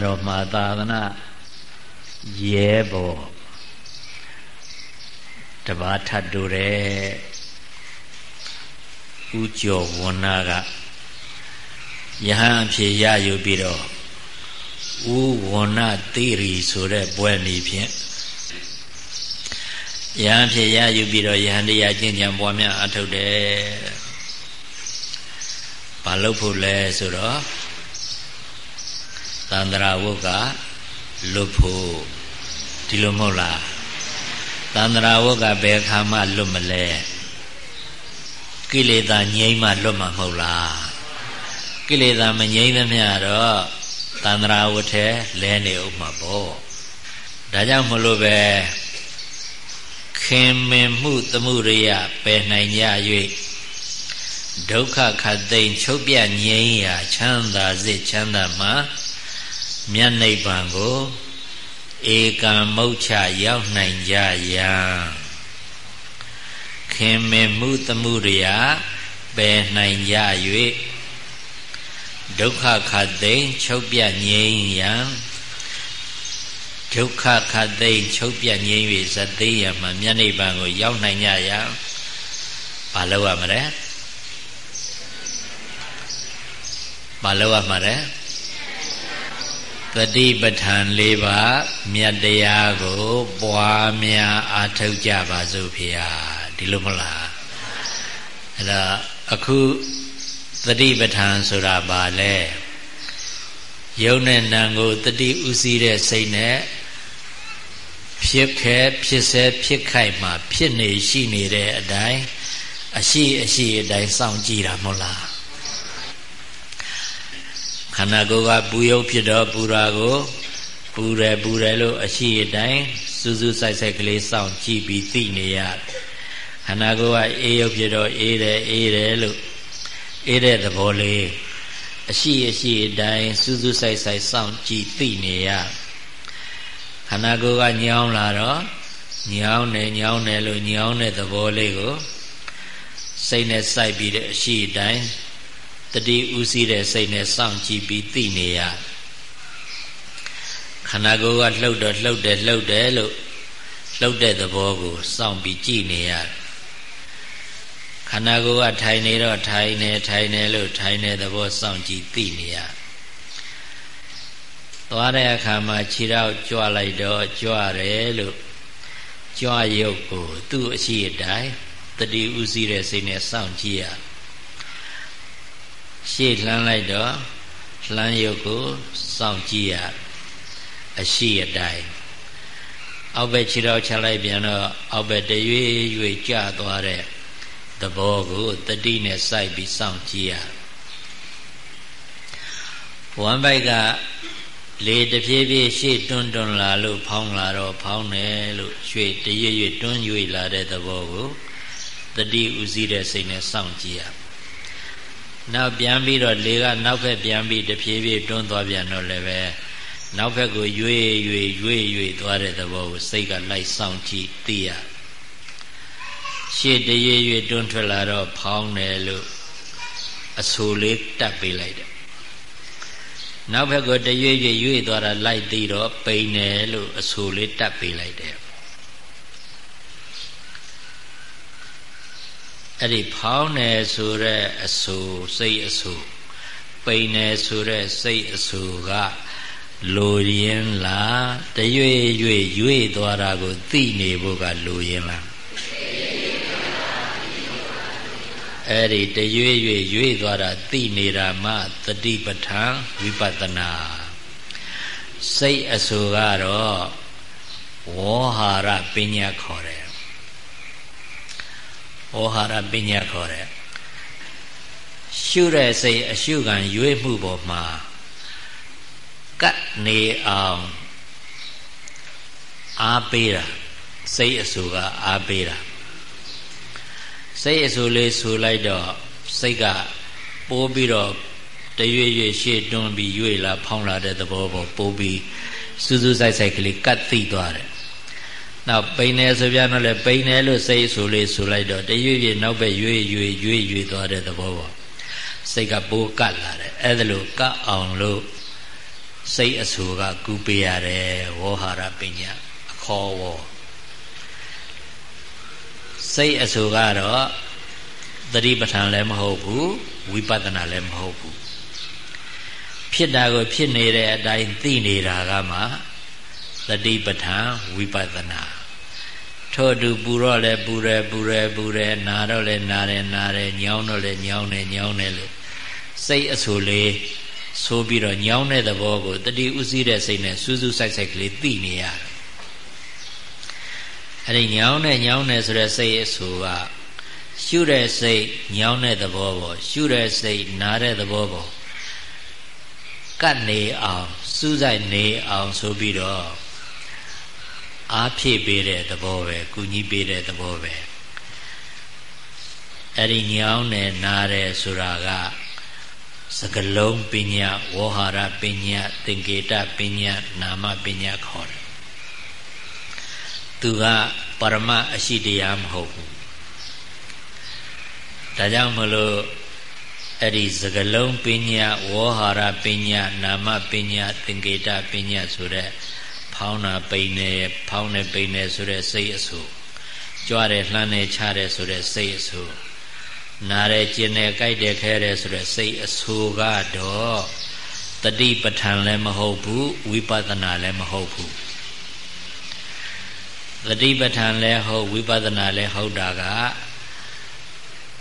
အဲ့တော့မှာသာသနာရဲဘော်တပါးထတ်တူတယ်ဥကျော်ဝဏကယဟန်အဖြစ်ရယူပြီးတော့ဥဝဏတိရီဆိုတဲ့ဘွဲ့နေဖြင့်ယဟန်ဖြစ်ရယူပြီးတော့ယဟန်တရားကျင့်ကြံပွားများအထုတ်တယ်ဘာလို့ဖို့လဲဆိုတော့ သန္တရာဝုတ်ကလွတ်ဖို့ဒီလိုမဟုတ်လားသန္တရာဝုတ်ကဘယ်ခါမှလွတ်မလဲကိလေသာငြိမ်းမှလွတ်မှာမဟုတ်လားကိလေသာမငြိမ်းသမျှတော့သန္တရာဝုတ်ထဲလဲနေဥမှာပေါ့ဒါကြောင့်မလို့ပဲခင်မင်မှုသမှုရိယပယ်နိုင်ကြ၍ဒုက္ခခတ်သိမ်းချုပ်ပြငြိမ်းရာချမ်းသာစေချမ်းသာမှာ မြတ်နိဗ္ဗာန်ကိုဧကံမုတ်ချရောက်နိုင်ကြရာခင်မင်မှုသမှုရိယပယ်နိုင်ကြ၍ဒုက္ခခတ်သိမ်းချုပ်ပြငြိမ်းရာဒုက္ခခတ်သိမ်းချုပ်ပြငြိမ်း၍ဇတိယမှာမြတ်နိဗ္ဗာန်ကိုရောက်နိုင်ကြရာဘာလို့ရမလဲဘာလို့ရမှာလဲ တတိပဋ္ဌာန်၄ပါးမြတ်တရားကို ပွားများအားထုတ်ကြပါစို့ဖေဟာဒီလိုမလားအဲ့ဒါအခုတတိပဋ္ဌာန်ဆိုတာဘာလဲယုံနဲ့နံကိုတတိဥစည်းတဲ့စိတ်နဲ့ဖြစ်ခဲဖြစ်ဆဲဖြစ်ခိုက်မှာ ဖြစ်နေရှိနေတဲ့အတိုင်းအရှိအရှိအတိုင်းစောင့်ကြည့်တာမဟုတ်လား ခန္ဓာကိုယ်ကပူယုတ်ဖြစ်တော့ပူရာကိုပူတယ်ပူတယ်လို့အရှိအတိုင်းစူးစူးဆိုင်ဆိုင်ကလေးစောင့်ကြည့်ပြီးသိနေရခန္ဓာကိုယ်ကအေးယုတ်ဖြစ်တော့အေးတယ်အေးတယ်လို့အေးတဲ့သဘောလေးအရှိအရှိအတိုင်းစူးစူးဆိုင်ဆိုင်စောင့်ကြည့်သိနေရခန္ဓာကိုယ်ကညောင်းလာတော့ညောင်းတယ်ညောင်းတယ်လို့ညောင်းတဲ့သဘောလေးကိုစိတ်နဲ့စိုက်ပြီးတဲ့အရှိအတိုင်း တတိဥစည်းတဲ့စိတ်နဲ့စောင့်ကြည့်ပြီးသိနေရခန္ဓာကိုယ်ကလှုပ်တော့လှုပ်တယ်လှုပ်တယ်လို့လှုပ်တဲ့သဘောကိုစောင့်ပြီးကြည့်နေရခန္ဓာကိုယ်ကထိုင်နေတော့ထိုင်နေထိုင်နေလို့ထိုင်တဲ့သဘောစောင့်ကြည့်သိနေရသွားတဲ့အခါမှာခြေထောက်ကြွလိုက်တော့ကြွတယ်လို့ကြွရုပ်ကို သူ့အရှိအတိုင်းတတိဥစည်းတဲ့စိတ်နဲ့စောင့်ကြည့်ရ ရှေ့လှမ်းလိုက်တော့လှမ်းရုပ်ကိုစောင့်ကြည့်ရအရှိအတိုင်းအောက်ဘက်ခြေထောက်ချလိုက်ပြန်တော့အောက်ဘက်တရွေ့ရွေ့ကျသွားတဲ့သဘောကိုတတိနဲ့စိုက်ပြီးစောင့်ကြည့်ရဝမ်ဘိုက်ကလေတဖြည်းဖြည်းရှေ့တွန်းတွန်းလာလို့ဖောင်းလာတော့ဖောင်းတယ်လို့ရွှေ့တရွေ့ရွေ့တွန်းရွေ့လာတဲ့သဘောကိုတတိဥစည်းတဲ့စိတ်နဲ့စောင့်ကြည့်ရ နောက်ပြန်ပြီးတော့လေကနောက်ဘက်ပြန်ပြီးတဖြည်းဖြည်းတွန်းသွားပြန်တော့လည်းပဲနောက်ဘက်ကိုရွေ့ရွေ့ရွေ့ရွေ့သွားတဲ့သဘောကိုစိတ်ကလိုက်စောင့်ကြည့်သိရရှေ့တရွေ့ရွေ့တွန်းထွက်လာတော့ဖောင်းတယ်လို့အဆူလေးတတ်ပေးလိုက်တယ်နောက်ဘက်ကိုတရွေ့ရွေ့ရွေ့သွားတာလိုက်သိတော့ပိန်တယ်လို့အဆူလေးတတ်ပေးလိုက်တယ် အဲ့ဒီဖောင်းတယ်ဆိုတဲ့အဆူစိတ်အဆူပိန်တယ်ဆိုတဲ့စိတ်အဆူကလိုရင်းလားတရွေ့ရွေ့ရွေ့သွားတာကိုသိနေဖို့ကလိုရင်းလားအဲ့ဒီတရွေ့ရွေ့ရွေ့သွားတာသိနေတာမှတတိပဋ္ဌာန်ဝိပဿနာစိတ်အဆူကတော့ဝေါဟာရပညာခေါ်တယ် ဝေါဟာရပညာခေါ်တယ်ရှုတဲ့စိတ်အရှုခံရွေ့မှုပေါ်မှာကတ်နေအောင်အားပေးတာစိတ်အဆူကအားပေးတာစိတ်အဆူလေးဆူလိုက်တော့စိတ်ကပိုးပြီးတော့တရွေ့ရွေ့ရှေ့တွန်းပြီးရွေ့လာဖောင်းလာတဲ့သဘောပေါ်ပိုးပြီးစူးစူးဆိုင်ဆိုင်ကလေးကတ်သိသွားတယ် နောက်ပိန်တယ်ဆိုပြန်တော့လေပိန်တယ်လို့စိတ်အဆူလေးဆူလိုက်တော့တရွေ့ရွေ့နောက်ဘက်ရွေ့ရွေ့ရွေ့ရွေ့သွားတဲ့သဘောပေါ်စိတ်ကပိုးကတ်လာတယ်အဲ့ဒါလို့ကတ်အောင်လို့စိတ်အဆူကကူပေးရတယ်ဝေါဟာရပညာအခေါ်ဝေါ်စိတ်အဆူကတော့သတိပဋ္ဌာန်လည်းမဟုတ်ဘူးဝိပဿနာလည်းမဟုတ်ဘူးဖြစ်တာကိုဖြစ်နေတဲ့အတိုင်းသိနေတာကမှ သတိပဋ္ဌာန်ဝိပဿနာထို့တူပူတော့လဲပူရဲပူရဲပူရဲနာတော့လဲနာတယ်နာတယ်ညောင်းတော့လဲညောင်းတယ်ညောင်းတယ်လို့စိတ်အဆူလေးဆိုပြီးတော့ညောင်းတဲ့သဘောကိုတတိဥစည်းတဲ့စိတ်နဲ့စူးစူးဆိုင်ဆိုင်ကလေးသိနေရတယ်အဲ့ဒီညောင်းတဲ့ညောင်းတဲ့ဆိုတဲ့စိတ်အဆူကရှုတဲ့စိတ်ညောင်းတဲ့သဘောပေါ့ရှုတဲ့စိတ်နားတဲ့သဘောပေါ့ကတ်နေအောင်စူးစိုက်နေအောင်ဆိုပြီးတော့ အားဖြည့်ပေးတဲ့သဘောပဲကုညီပေးတဲ့သဘောပဲအဲ့ဒီညောင်းနဲ့နားတယ်ဆိုတာကစကလုံးပညာဝေါဟာရပညာသင်္ကေတပညာနာမပညာခေါ်တယ်သူကပရမအရှိတရားမဟုတ်ဘူးဒါကြောင့်မလို့အဲ့ဒီစကလုံးပညာဝေါဟာရပညာနာမပညာသင်္ကေတပညာဆိုတဲ့ ဖောင်းတာပိန်နေဖောင်းနေပိန်နေဆိုတဲ့စိတ်အဆူကြွားတယ်လှမ်းတယ်ချတယ်ဆိုတဲ့စိတ်အဆူနားတယ်ကျင်တယ်ကြိုက်တယ်ခဲတယ်ဆိုတဲ့စိတ်အဆူကတော့တတိပဋ္ဌာန်လည်းမဟုတ်ဘူးဝိပဿနာလည်းမဟုတ်ဘူးတတိပဋ္ဌာန်လည်းဟုတ်ဝိပဿနာလည်းဟုတ်တာက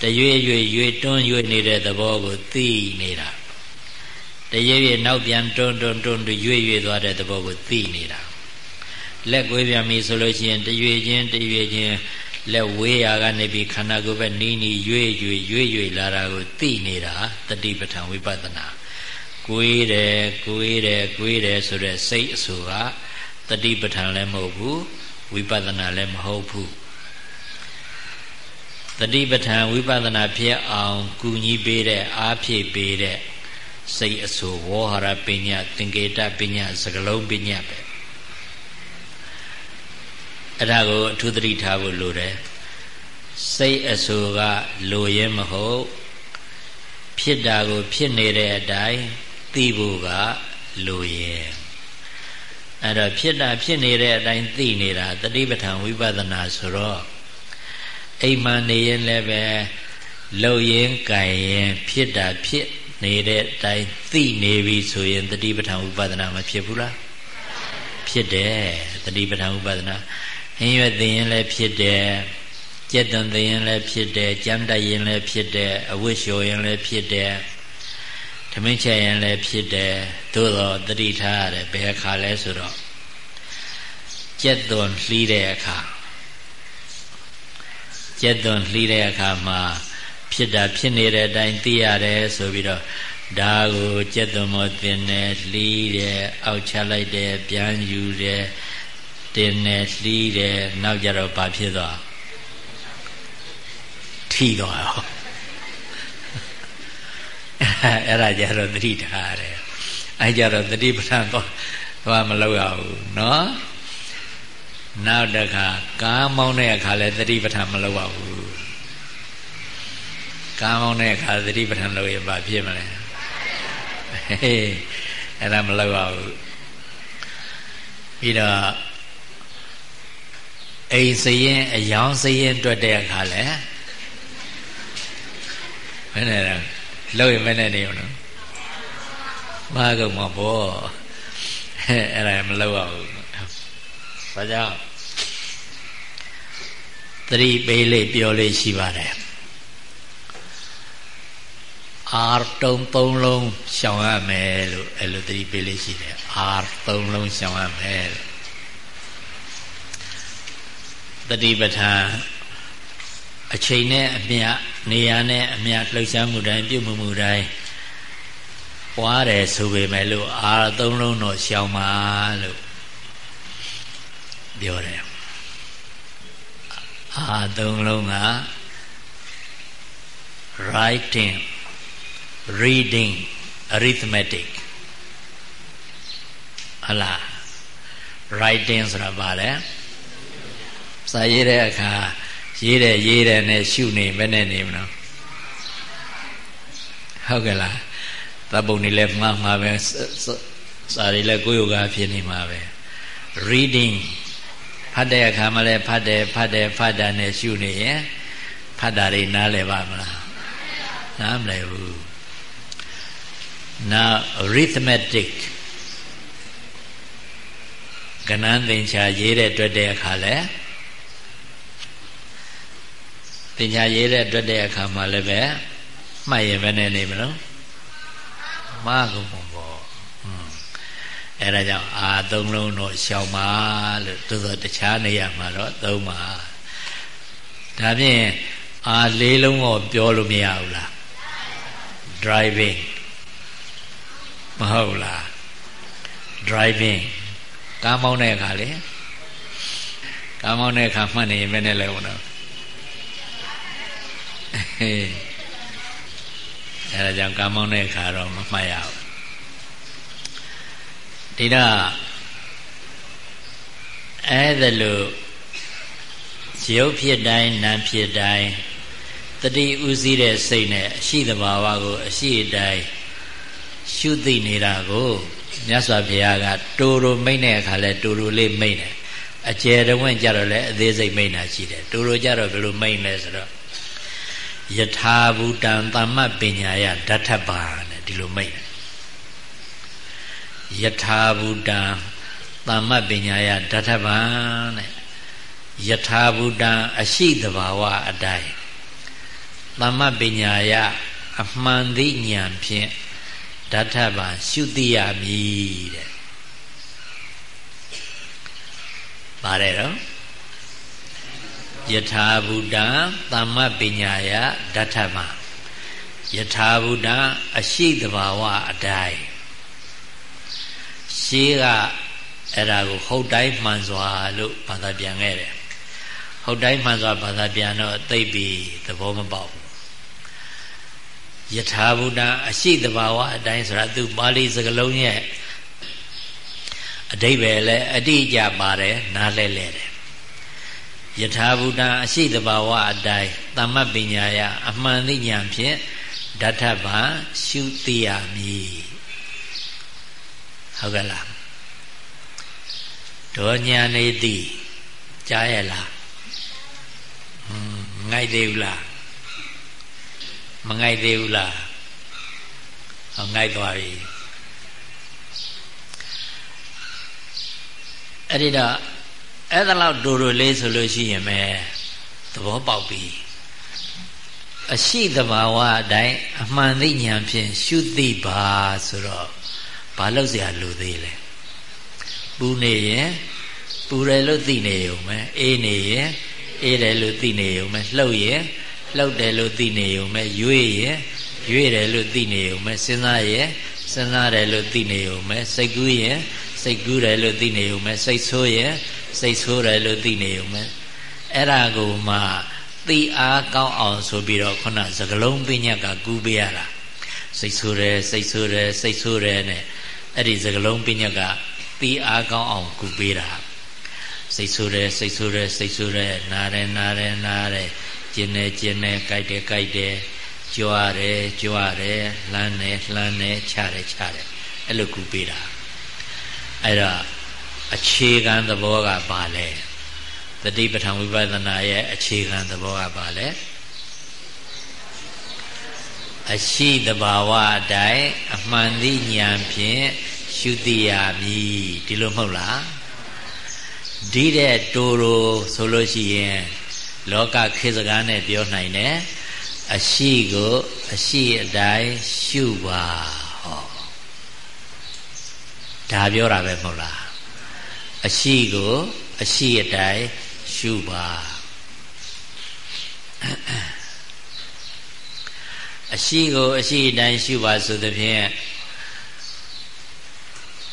တရွေ့ရွေ့ရွေ့တွန်းရွေ့နေတဲ့သဘောကိုသိနေတာတရွေ့ရွေ့နောက်ပြန်တွန်းတွန်းတွန်းရွေ့ရွေ့သွားတဲ့သဘောကိုသိနေတာ လက်ကွေးပြန်ပြီဆိုလို့ရှိရင်တရွေ့ချင်းတရွေ့ချင်းလက်ဝေးရာကနေပြီးခန္ဓာကိုယ်ပဲနီးနီးရွေ့ရွေ့ရွေ့ရွေ့လာတာကိုသိနေတာတတိပဋ္ဌာန်ဝိပဿနာကိုွေးတယ်ကိုွေးတယ်ကိုွေးတယ်ဆိုတဲ့စိတ်အဆိုကတတိပဋ္ဌာန်လည်းမဟုတ်ဘူးဝိပဿနာလည်းမဟုတ်ဘူးတတိပဋ္ဌာန်ဝိပဿနာဖြစ်အောင်ကူညီပေးတဲ့အားဖြည့်ပေးတဲ့စိတ်အဆိုဝေါဟာရပညာသင်္ကေတပညာစကလုံးပညာပဲ အဲ့ဒါကိုအထူးသတိထားဖို့လိုတယ်စိတ်အဆိုကလိုရဲမဟုတ်ဖြစ်တာကို ဖြစ်နေတဲ့အတိုင်းသိဖို့ကလိုရဲအဲ့တော့ဖြစ်တာဖြစ်နေတဲ့အတိုင်းသိနေတာတတိပဋ္ဌာန်ဝိပဿနာဆိုတော့အိမ်မှာနေရင်လည်းပဲလှုပ်ရင်ကြိုင်ရင်ဖြစ်တာဖြစ်နေတဲ့အတိုင်းသိနေပြီဆိုရင်တတိပဋ္ဌာန်ဥပဒနာမဖြစ်ဘူးလားဖြစ်တယ်တတိပဋ္ဌာန်ဥပဒနာ ဟင်းရွက်သိရင်လည်းဖြစ်တယ်ကြက်သွန်သိရင်လည်းဖြစ်တယ်ကြမ်းတိုက်ရင်လည်းဖြစ်တယ်အဝတ်လျှော်ရင်လည်းဖြစ်တယ်ဓမင်းချက်ရင်လည်းဖြစ်တယ်သို့တော့တတိထားရတယ်ဘယ်အခါလဲဆိုတော့ကြက်သွန်လှီးတဲ့အခါကြက်သွန်လှီးတဲ့အခါမှာဖြစ်တာဖြစ်နေတဲ့အတိုင်းသိရတယ်ဆိုပြီးတော့ဒါကိုကြက်သွန်မောတင်တယ်လှီးတယ်အောက်ချလိုက်တယ်ပြန်ယူတယ် တင်တယ်လှီးတယ်နောက်ကြတော့ဘာဖြစ်သွားထီသွားရောအဲ့ဒါကြတော့သတိထားတယ်အဲ့ကြတော့သတိပဋ္ဌာန်တော့ဘာမလုပ်ရဘူးเนาะနောက်တခါကားမောင်းတဲ့အခါလဲသတိပဋ္ဌာန်မလုပ်ရဘူးကားမောင်းတဲ့အခါသတိပဋ္ဌာန်လုပ်ရင်ဘာဖြစ်မလဲဟေးအဲ့ဒါမလုပ်ရဘူးပြီးတော့ အိမ်စရင်အယောင်စရင်တွက်တဲ့အခါလဲဘယ်နဲ့လဲလုပ်ရင်ဘယ်နဲ့နေအောင်နော်မာကုံမဘောအဲ့ဒါမလုပ်ရဘူးဘာကြောင့်သတိပေးလေးပြောလေးရှိပါတယ်အာတုံသုံးလုံးရှောင်ရမယ်လို့အဲ့လိုသတိပေးလေးရှိတယ်အာသုံးလုံးရှောင်ရမယ်လို့ တတိပဋ္ဌာန်အချိန်နဲ့အမြတ်နေရာနဲ့အမြတ်လှုပ်ရှားမှုတိုင်းပြုမှုမှုတိုင်းပွားတယ်ဆိုပေမဲ့လို့အာသုံးလုံးတော့ရှောင်ပါလို့ပြောတယ်အာသုံးလုံးက writing reading arithmetic ဟလာ writing ဆိုတာဘာလဲ စာရေးတဲ့အခါရေးတယ်ရေးတယ်နဲ့ရှုနေမနဲ့နေမလို့ဟုတ်ကဲ့လားသဘုံနေလဲမှားမှာပဲစာတွေလည်းကိုယ်ယောဂဖြစ်နေမှာပဲ reading ဖတ်တဲ့အခါမှလည်းဖတ်တယ်ဖတ်တယ်ဖတ်တာနဲ့ရှုနေရင်ဖတ်တာတွေနားလည်ပါမလားနားမလည်ဘူး now arithmetic ကဏ္ဍသင်္ချာရေးတဲ့တွေ့တဲ့အခါလဲ သင်္ချာရေးတဲ့တွေ့တဲ့အခါမှာလည်းပဲမှတ်ရင်ပဲနေနေမလို့မှားကုန်ပေါ့အဲဒါကြောင့်အာသုံးလုံးတော့ရှောင်ပါလို့သို့သောတခြားနေရာမှာတော့သုံးပါဒါဖြင့်အာလေးလုံးတော့ပြောလို့မရဘူးလား driving မဟုတ်လား driving ကားမောင်းတဲ့အခါလေကားမောင်းတဲ့အခါမှတ်နေရင်ဘယ်နဲ့လဲဦးတော့ အဲဒါကြောင့်ကားမောင်းတဲ့အခါတော့မမှတ်ရဘူးဒီတော့အဲ့ဒါလို့ရုပ်ဖြစ်တိုင်းနာမ်ဖြစ်တိုင်းတတိဥစည်းတဲ့စိတ်နဲ့အရှိတဘာဝကို အရှိတိုင်းရှုသိနေတာကိုမြတ်စွာဘုရားကတူတူမိတ်တဲ့အခါလဲတူတူလေးမိတ်တယ်အကျယ်တဝင့်ကြတော့လဲအသေးစိတ်မိတ်တာရှိတယ်တူတူကြတော့ဘယ်လိုမိတ်လဲဆိုတော့ ယထာဘူတံသမ္မပညာယဓာတ်ထပါနဲ့ဒီလိုမိတ်တယ်ယထာဘူတံသမ္မပညာယဓာတ်ထပါနဲ့ယထာဘူတံအရှိတဘာဝအတိုင်းသမ္မပညာယအမှန်သိဉာဏ်ဖြင့်ဓာတ်ထပါရှုသိရမည်တဲ့ပါတယ်တော့ ယထာဘူတံသမ္မပညာယဓာတ်ထမယထာဘူတံအရှိတဘာဝအတိုင်းရှေးကအဲ့ဒါကိုဟုတ်တိုင်းမှန်စွာလို့ဘာသာပြန်ခဲ့တယ်ဟုတ်တိုင်းမှန်စွာဘာသာပြန်တော့သိပြီသဘောမပေါက်ယထာဘုဒ္ဓအရှိတဘာဝအတိုင်းဆိုတာသူပါဠိစကားလုံးရဲ့အတိဘယ်လဲအတိအကျပါတယ်နားလဲလဲတယ် ယထာဘုဒ္ဓအရှိတဘာဝအတိုင်းသမ္မပညာယအမှန်သိဉာဏ်ဖြင့်ဓာတ်ထဘာရှုသိရမည်ဟုတ်ကဲ့လားဒေါညာနေတိကြားရလားငိုက်သေးဘူးလားမငိုက်သေးဘူးလားဟောငိုက်သွားပြီအဲ့ဒီတော့ အဲ့ဒါလောက်တူတူလေးဆိုလို့ရှိရင်ပဲသဘောပေါက်ပြီအရှိတဘာဝအတိုင်းအမှန်သိဉာဏ်ဖြင့်ရှုသိပါဆိုတော့ဘာလို့เสียလူသေးလဲပူနေရင်ပူတယ်လို့သိနေုံပဲအေးနေရင်အေးတယ်လို့သိနေုံပဲလှုပ်ရင်လှုပ်တယ်လို့သိနေုံပဲရွေ့ရင်ရွေ့တယ်လို့သိနေုံပဲစဉ်းစားရင်စဉ်းစားတယ်လို့သိနေုံပဲစိတ်ကူးရင်စိတ်ကူးတယ်လို့သိနေုံပဲစိတ်ဆိုးရင် စိတ်ဆိုးတယ်လို့သိနေုံပဲအဲ့ဒါကိုမှသိအားကောင်းအောင်ဆိုပြီးတော့ခုနစကလုံးပညာကကူးပေးရတာစိတ်ဆိုးတယ်စိတ်ဆိုးတယ်စိတ်ဆိုးတယ်နဲ့အဲ့ဒီစကလုံးပညာကသိအားကောင်းအောင်ကူးပေးတာစိတ်ဆိုးတယ်စိတ်ဆိုးတယ်စိတ်ဆိုးတယ်နားတယ်နားတယ်နားတယ်ကျင်တယ်ကျင်တယ်ကြိုက်တယ်ကြိုက်တယ်ကြွားတယ်ကြွားတယ်လှမ်းတယ်လှမ်းတယ်ချတယ်ချတယ်အဲ့လိုကူပေးတာအဲ့တော့ အခြေခံသဘောကဘာလဲတတိပဋ္ဌာန်ဝိပဿနာရဲ့အခြေခံသဘောကဘာလဲအရှိတဘာဝအတိုင်းအမှန်သိဉာဏ်ဖြင့်ရှုသိရမည်ဒီလိုမဟုတ်လားဒီတဲ့တူတူဆိုလို့ရှိရင်လောကခေစကားနဲ့ပြောနိုင်တယ်အရှိကိုအရှိအတိုင်းရှုပါဟောဒါပြောတာပဲမဟုတ်လား အရှိကို အရှိအတိုင်းရှုပါအရှိကိုအရှိအတိုင်းရှုပါဆိုသဖြင့်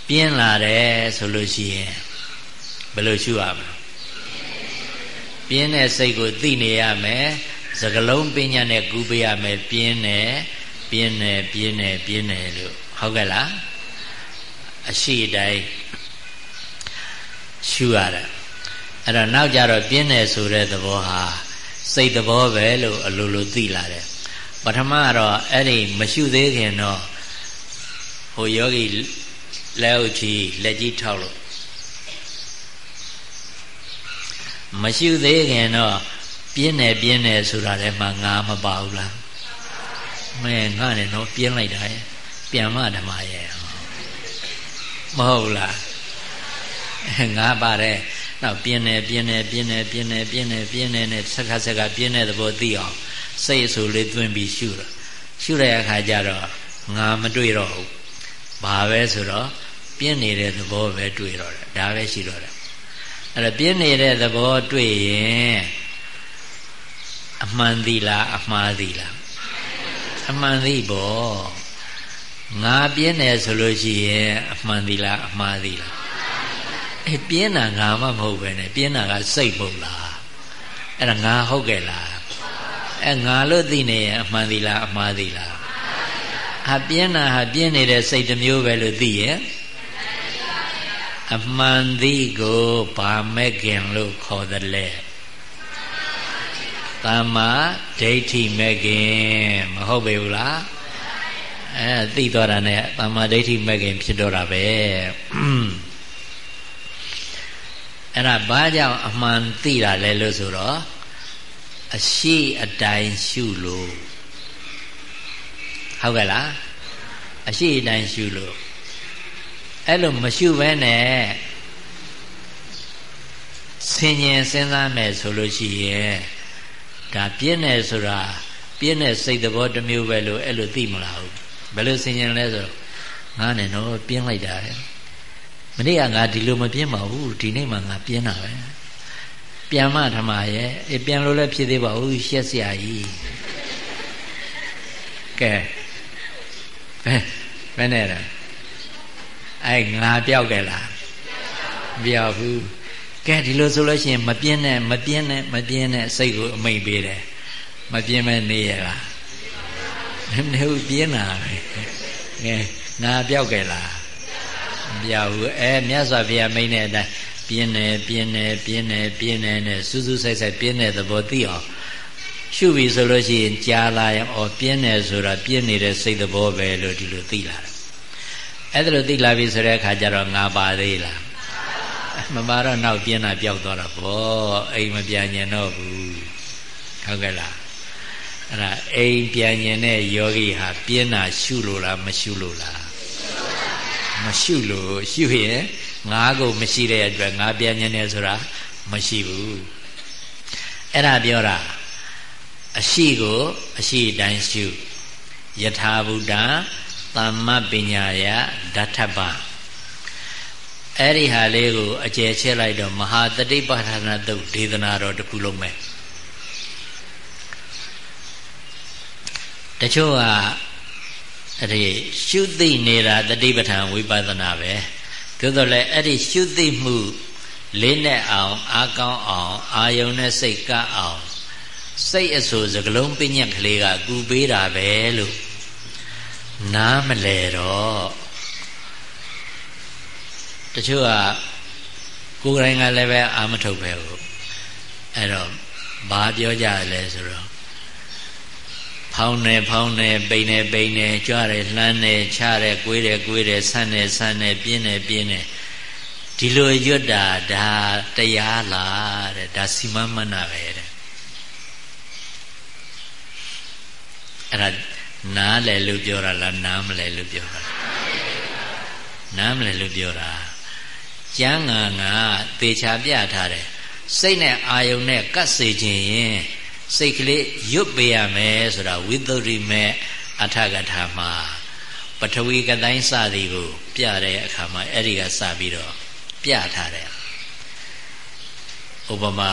ပြင်းလာတယ်ဆိုလို့ရှိရင်ဘယ်လိုရှုရမလဲပြင်းတဲ့စိတ်ကိုသိနေရမယ်စကလုံးပညာနဲ့ကူးပေးရမယ်ပြင်းတယ်ပြင်းတယ်ပြင်းတယ်ပြင်းတယ်လို့ဟုတ်ကဲ့လားအရှိတိုင်း ရှုရတာအဲ့တော့နောက်ကြတော့ပြင်းတယ်ဆိုတဲ့သဘောဟာစိတ်သဘောပဲလို့အလိုလိုသိလာတယ်ပထမတော့အဲ့ဒီမရှုသေးခင်တော့ဟိုယောဂီလက်အုပ်ချီလက်ကြီးထောက်လို့မရှိသေးခင်တော့ပြင်းတယ်ပြင်းတယ်ဆိုတာလည်းမှငါမပါဘူးလားမဲငါနဲ့တော့ပြင်းလိုက်တာရဲ့ပြန်မဓမ္မရဲ့မဟုတ်လား ငါပါတယ်နောက်ပြင်းတယ်ပြင်းတယ်ပြင်းတယ်ပြင်းတယ်ပြင်းတယ်ပြင်းတယ်နဲ့စက္ခစက္ခပြင်းတဲ့သဘောသိအောင်စိတ်အဆူလေးသွင်းပြီးရှုတော့ရှုတဲ့အခါကျတော့ငါမတွေ့တော့ဘူးဘာပဲဆိုတော့ပြင်းနေတဲ့သဘောပဲတွေ့တော့တယ်ဒါပဲရှိတော့တယ်အဲ့တော့ပြင်းနေတဲ့သဘောတွေ့ရင်အမှန်သီလားအမှားသီလားအမှန်သီပေါ့ငါပြင်းတယ်ဆိုလို့ရှိရင်အမှန်သီလားအမှားသီလား အဲပြင်းတာငါမှမဟုတ်ပဲနဲ့ပြင်းတာကစိတ်ပုံလားအဲ့ဒါငါဟုတ်ကဲ့လားအဲငါလို့သိနေရင်အမှန်သီလားအမှားသီလားဟာပြင်းတာဟာပြင်းနေတဲ့စိတ်တစ်မျိုးပဲလို့သိရဲ့အမှန်သိကိုဗာမဲ့ခင်လို့ခေါ်တယ်လေတမ္မာဒိဋ္ဌိမဲ့ခင်မဟုတ်ပေဘူးလားအဲသိတော့တာနဲ့တမ္မာဒိဋ္ဌိမဲ့ခင်ဖြစ်တော့တာပဲ အဲ့ဒါဘာကြောင့်အမှန်သိတာလဲလို့ဆိုတော့အရှိအတိုင်းရှုလို့ဟုတ်ကဲ့လားအရှိအတိုင်းရှုလို့အဲ့လိုမရှုဘဲနဲ့ဆင်ញင်စဉ်းစားမယ်ဆိုလို့ရှိရင်ဒါပြင်းတယ်ဆိုတာပြင်းတဲ့စိတ်သဘောတစ်မျိုးပဲလို့အဲ့လိုသိမလားဘူးဘယ်လိုဆင်ញင်လဲဆိုတော့ငါနဲ့တော့ပြင်းလိုက်တာပဲ မနေ့ကငါဒီလိုမပြင်းပါဘူးဒီနေ့မှငါပြင်းတာပဲပြန်မထမရဲ့အေးပြန်လို့လည်းဖြစ်သေးပါဘူးရှက်စရာကြီးကဲဘယ်ဘယ်နဲ့လဲအဲ့ငါပြောက်ကြလားမပြောက်ဘူးကဲဒီလိုဆိုလို့ရှိရင်မပြင်းနဲ့မပြင်းနဲ့မပြင်းနဲ့စိတ်ကိုအမိန်ပေးတယ်မပြင်းမဲ့နေရလားနေဘူးပြင်းတာပဲကဲငါပြောက်ကြလားမ ပြောက်ဘူးအဲမြတ်စွာဘုရားမိန့်တဲ့အတိုင်းပြင်းတယ်ပြင်းတယ်ပြင်းတယ်ပြင်းတယ်နဲ့စူးစူးဆိုင်ဆိုင်ပြင်းတဲ့သဘောသိအောင်ရှုပြီဆိုလို့ရှိရင်ကြားလာရင်ဩပြင်းတယ်ဆိုတာပြင်းနေတဲ့စိတ်သဘောပဲလို့ဒီလိုသိလာတယ်အဲ့ဒါလိုသိလာပြီဆိုတဲ့အခါကျတော့ငါပါသေးလားမပါတော့နောက်ပြင်းတာပျောက်သွားတာပေါ့အိမ်မပြန်ញင်တော့ဘူးဟုတ်ကဲ့လားအဲ့ဒါအိမ်ပြန်ញင်တဲ့ယောဂီဟာပြင်းတာရှုလို့လားမရှုလို့လား မရှုလို့ရှုရင်ငါးကိုမရှိတဲ့အတွက်ငါပြန်ញင်တယ်ဆိုတာမရှိဘူးအဲ့ဒါပြောတာအရှိကိုအရှိတိုင်းရှုယထာဘုဒ္ဓသမ္မပညာယဓာထပအဲ့ဒီဟာလေးကိုအကျယ်ချဲ့လိုက်တော့မဟာတတိပဋ္ဌာနာတုတ်ဒေသနာတော်တစ်ခုလုံးပဲတချို့က အဲ့ဒီရှုသိနေတာတတိပဋ္ဌာန်ဝိပဿနာပဲသို့တော်လည်းအဲ့ဒီရှုသိမှုလေးနဲ့အောင်အာကောင်းအောင် အာယုံနဲ့စိတ်ကအောင်စိတ်အဆူစကလုံးပညက်ကလေးကကူပေးတာပဲလို့နားမလဲတော့တချို့ကကိုယ်တိုင်ကလည်းပဲအာမထုတ်ပဲဟုတ်အဲ့တော့ဘာပြောကြလဲဆိုတော့ ဖောင်းနေဖောင်းနေပိန်နေပိန်နေကြွတယ်လှမ်းနေချတယ်ကွေးတယ်ကွေးတယ်ဆန်းနေဆန်းနေပြင်းနေပြင်းနေဒီလိုရွတ်တာဒါတရားလားတဲ့ဒါစီမမနာပဲတဲ့အဲ့ဒါနားလဲလို့ပြောတာလားနားမလဲလို့ပြောတာနားမလဲလို့ပြောတာကျမ်းဂန်ကသေချာပြထားတယ်စိတ်နဲ့အာယုံနဲ့ကတ်စေခြင်းရင် စိတ်ကလေးရွတ်ပေးရမယ်ဆိုတာဝိသုဒ္ဓိမေအထကထာမှာပထဝီကတိုင်းစသည်ကို ပြတဲ့အခါမှာအဲ့ဒီကစပြီးတော့ပြထားတယ်ဥပမာ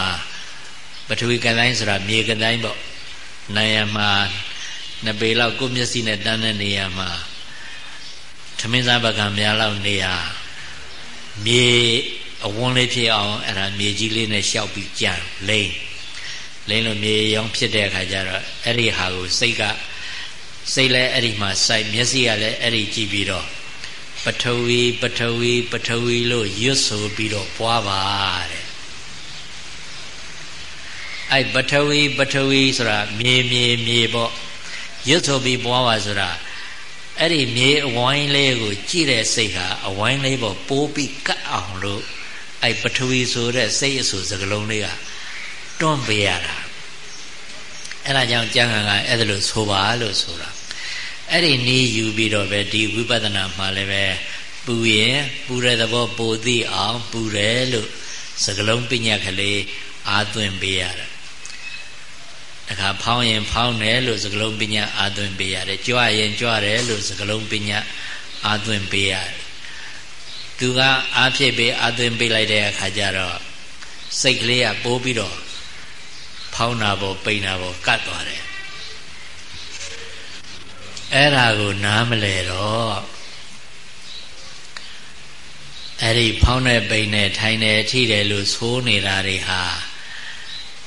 ပထဝီကတိုင်းဆိုတာမြေကတိုင်းပေါ့နိုင်ရမှာနှစ်ပေလောက်ကိုမျက်စိနဲ့တန်းတဲ့နေရာမှာထမင်းစားပကံများလောက်နေရာမြေအဝန်းလေးဖြစ်အောင်အဲ့ဒါမြေကြီးလေးနဲ့ရှောက်ပြီးကြံလိမ့် လိမ့်လို့မြေရောင်ဖြစ်တဲ့အခါကျတော့အဲ့ဒီဟာကိုစိတ်ကစိတ်လည်းအဲ့ဒီမှာစိုက်မျက်စိကလည်းအဲ့ဒီကြည့်ပြီးတော့ပထဝီပထဝီပထဝီလို့ရွတ်ဆိုပြီးတော့ပွားပါတဲ့အဲ့ပထဝီပထဝီဆိုတာမြေမြေမြေပေါ့ရွတ်ဆိုပြီးပွားပါဆိုတာအဲ့ဒီမြေအဝိုင်းလေးကိုကြည့်တဲ့စိတ်ဟာအဝိုင်းလေးပေါ်ပိုးပြီးကတ်အောင်လို့အဲ့ပထဝီဆိုတဲ့စိတ်အဆူစကလုံးလေးက တွန်းပေးရတာအဲ့ဒါကြောင့်ကျမ်းဂန်ကအဲ့ဒါလို့ဆိုပါလို့ဆိုတာအဲ့ဒီနီးယူပြီးတော့ပဲဒီဝိပဿနာမှာလည်းပဲပူရင်ပူတဲ့သဘောပိုသိအောင်ပူတယ်လို့စကလုံးပညာကလေးအာသွင်းပေးရတာတခါဖောင်းရင်ဖောင်းတယ်လို့စကလုံးပညာအာသွင်းပေးရတယ်ကြွရင်ကြွတယ်လို့စကလုံးပညာအာသွင်းပေးရတယ်သူကအားဖြစ်ပေးအာသွင်းပေးလိုက်တဲ့အခါကျတော့စိတ်ကလေးကပိုးပြီးတော့ ဖောင်းတာပေါ်ပိန်တာပေါ်ကတ်သွားတယ်အဲ့ဒါကိုနားမလဲတော့အဲ့ဒီဖောင်းတဲ့ပိန်နဲ့ထိုင်တယ်ထိတယ်လို့ဆိုးနေတာတွေဟာ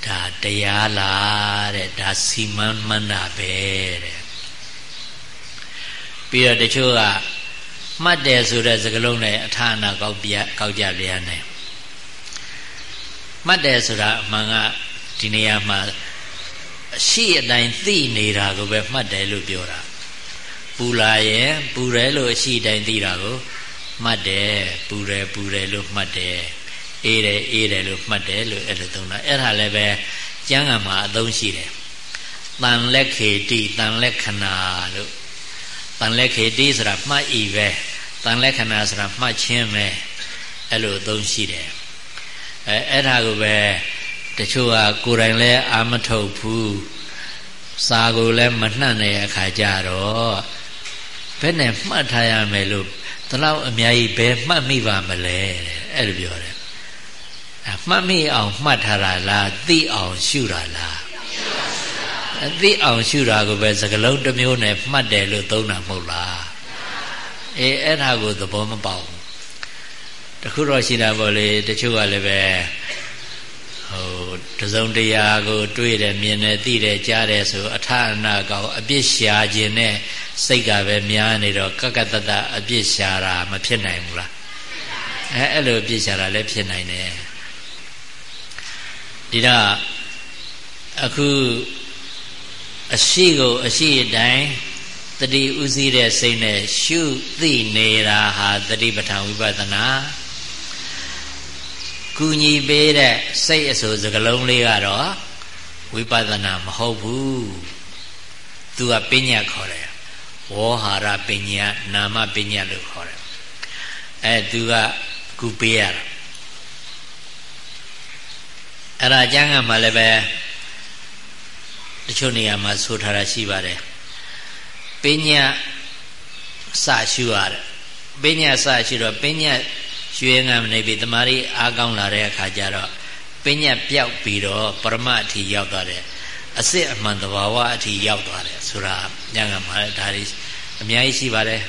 ဒါတရားလားတဲ့ဒါစီမံမှန်းတာပဲတဲ့ပြီးတော့တချို့ကမှတ်တယ်ဆိုတဲ့စကားလုံးနဲ့အထာအနာကောက်ပြကောက်ကြလျာနေမှတ်တယ်ဆိုတာအမှန်က ဒီနေရာမှာအရှိအတိုင်းသိနေတာကိုပဲမှတ်တယ်လို့ပြောတာပူလာရဲ့ပူတယ်လို့အရှိတိုင်းသိတာကိုမှတ်တယ်ပူတယ်ပူတယ်လို့မှတ်တယ်အေးတယ်အေးတယ်လို့မှတ်တယ်လို့အဲ့လိုသုံးတာအဲ့ဒါလည်းပဲကျမ်းဂန်မှာအသုံးရှိတယ်တန်လက်ခေတိတန်လက်ခဏလို့တန်လက်ခေတိဆိုတာမှတ်ဤပဲတန်လက်ခဏဆိုတာမှတ်ခြင်းပဲအဲ့လိုအသုံးရှိတယ်အဲအဲ့ဒါကိုပဲ တချို့ကကိုယ်တိုင်လည်းအာမထုတ်ဘူးစာကိုလည်းမနှံ့တဲ့အခါကျတော့ဘယ်နဲ့မှတ်ထားရမယ်လို့ဒီလောက်အများကြီးဘယ်မှတ်မိပါမလဲတဲ့အဲ့လိုပြောတယ်မှတ်မိအောင်မှတ်ထားတာလားသိအောင်ရှုတာလားသိအောင်ရှုတာကိုပဲစကလုံးတစ်မျိုးနဲ့မှတ်တယ်လို့သုံးတာမဟုတ်လားအေးအဲ့ဒါကိုသဘောမပေါက်တခုတော့ရှိတာပေါ့လေတချို့ကလည်းပဲ ဟိုတစုံတရာကို တွေးတယ်မြင်တယ်သိတယ်ကြားတယ်ဆိုအထအနာကောင်အပြစ်ရှာခြင်းနဲ့စိတ်ကပဲများနေတော့ကကတတအပြစ်ရှာတာမဖြစ်နိုင်ဘူးလားအဲအဲ့လိုအပြစ်ရှာတာလည်းဖြစ်နိုင်တယ်ဒီတော့အခုအရှိကိုအရှိအတိုင်းတတိဥစည်းတဲ့စိတ်နဲ့ရှုသိနေတာဟာတတိပဋ္ဌာန်ဝိပဿနာ ကူညီပေးတဲ့စိတ်အဆိုစကလုံးလေးကတော့ဝိပဿနာမဟုတ်ဘူးသူကပညာခေါ်တယ်ဝေါဟာရပညာနာမပညာလို့ခေါ်တယ်အဲသူကကူပေးရတာအဲ့ဒါအကျမ်းကမှလည်းပဲတချို့နေရာမှာဆိုထားတာရှိပါတယ်ပညာစရှုရတယ်ပညာစရှုတော့ပညာ ရွှေငံနေပြီတမာရီအားကောင်းလာတဲ့အခါကျတော့ပညာပြောက်ပြီးတော့ပရမအထိရောက်သွားတယ်အစစ်အမှန်တဘာဝအထိရောက်သွားတယ်ဆိုတာညံကမှာဒါတွေအများကြီးရှိပါတယ်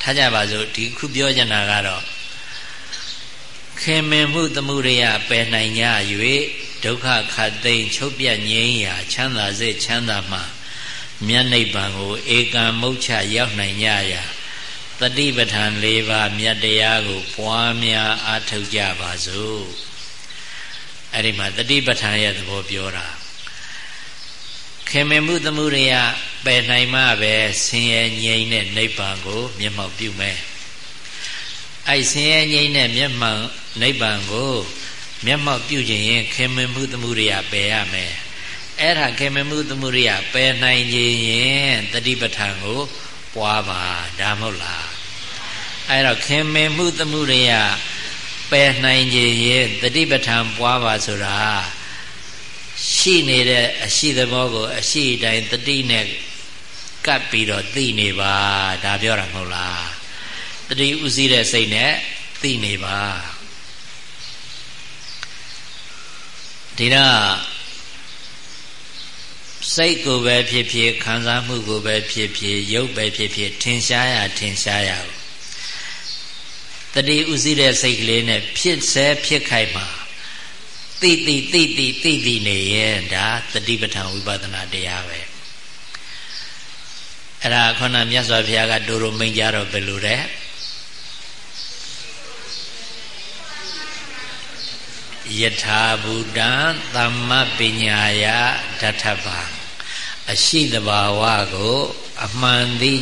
ထားကြပါစို့ဒီခုပြောချင်တာကတော့ခင်မင်မှုသမှုရိယပယ်နိုင်ကြ၍ဒုက္ခခတ်သိမ်းချုပ်ပြငြိမ်းရာချမ်းသာစေချမ်းသာမှမြတ်နိဗ္ဗာန်ကိုဧကံမုတ်ချရောက်နိုင်ကြရာ တတိပဋ္ဌာန်၄ပါးမြတ်တရားကို ပွားများအားထုတ်ကြပါစို့အဲ့ဒီမှာတတိပဋ္ဌာန်ရဲ့သဘောပြောတာခင်မင်မှုသမှုရိယပယ်နိုင်မှပဲဆင်းရဲငြိမ်းတဲ့နိဗ္ဗာန်ကို မျက်မှောက်ပြုမယ်အဲ့ဆင်းရဲငြိမ်းတဲ့မျက်မှောက်နိဗ္ဗာန်ကို မျက်မှောက်ပြုခြင်းရင်ခင်မင်မှုသမှုရိယပယ်ရမယ်အဲ့ဒါခင်မင်မှုသမှုရိယပယ်နိုင်ခြင်းရင်တတိပဋ္ဌာန်ကိုပွားပါဒါမဟုတ်လား အဲ့တော့ခင်မင်မှုသမှုရိယပယ်နိုင်ခြင်းရင်တတိပဋ္ဌာန်ပွားပါဆိုတာရှိနေတဲ့အရှိသဘောကို အရှိတိုင်းတတိနဲ့ကပ်ပြီးတော့သိနေပါဒါပြောတာမဟုတ်လားတတိဥစည်းတဲ့စိတ်နဲ့သိနေပါဒီတော့စိတ်ကိုပဲဖြစ်ဖြစ်ခံစားမှုကိုပဲဖြစ်ဖြစ်ရုပ်ပဲဖြစ်ဖြစ်ထင်ရှားရထင်ရှားရ တတိဥစည်းတဲ့စိတ်ကလေးနဲ့ဖြစ်ဆဲဖြစ်ခိုက်မှာသိသိသိသိသိသိနေရဲ့ဒါတတိပဋ္ဌာန်ဝိပဿနာတရားပဲအဲ့ဒါခေါဏမြတ်စွာဘုရားကဒိုရိုမိန်ကြတော့ဘယ်လိုလဲယထာဘူတံသမ္မပညာယဓထဗံအရှိတဘာဝကို အမှန်သိ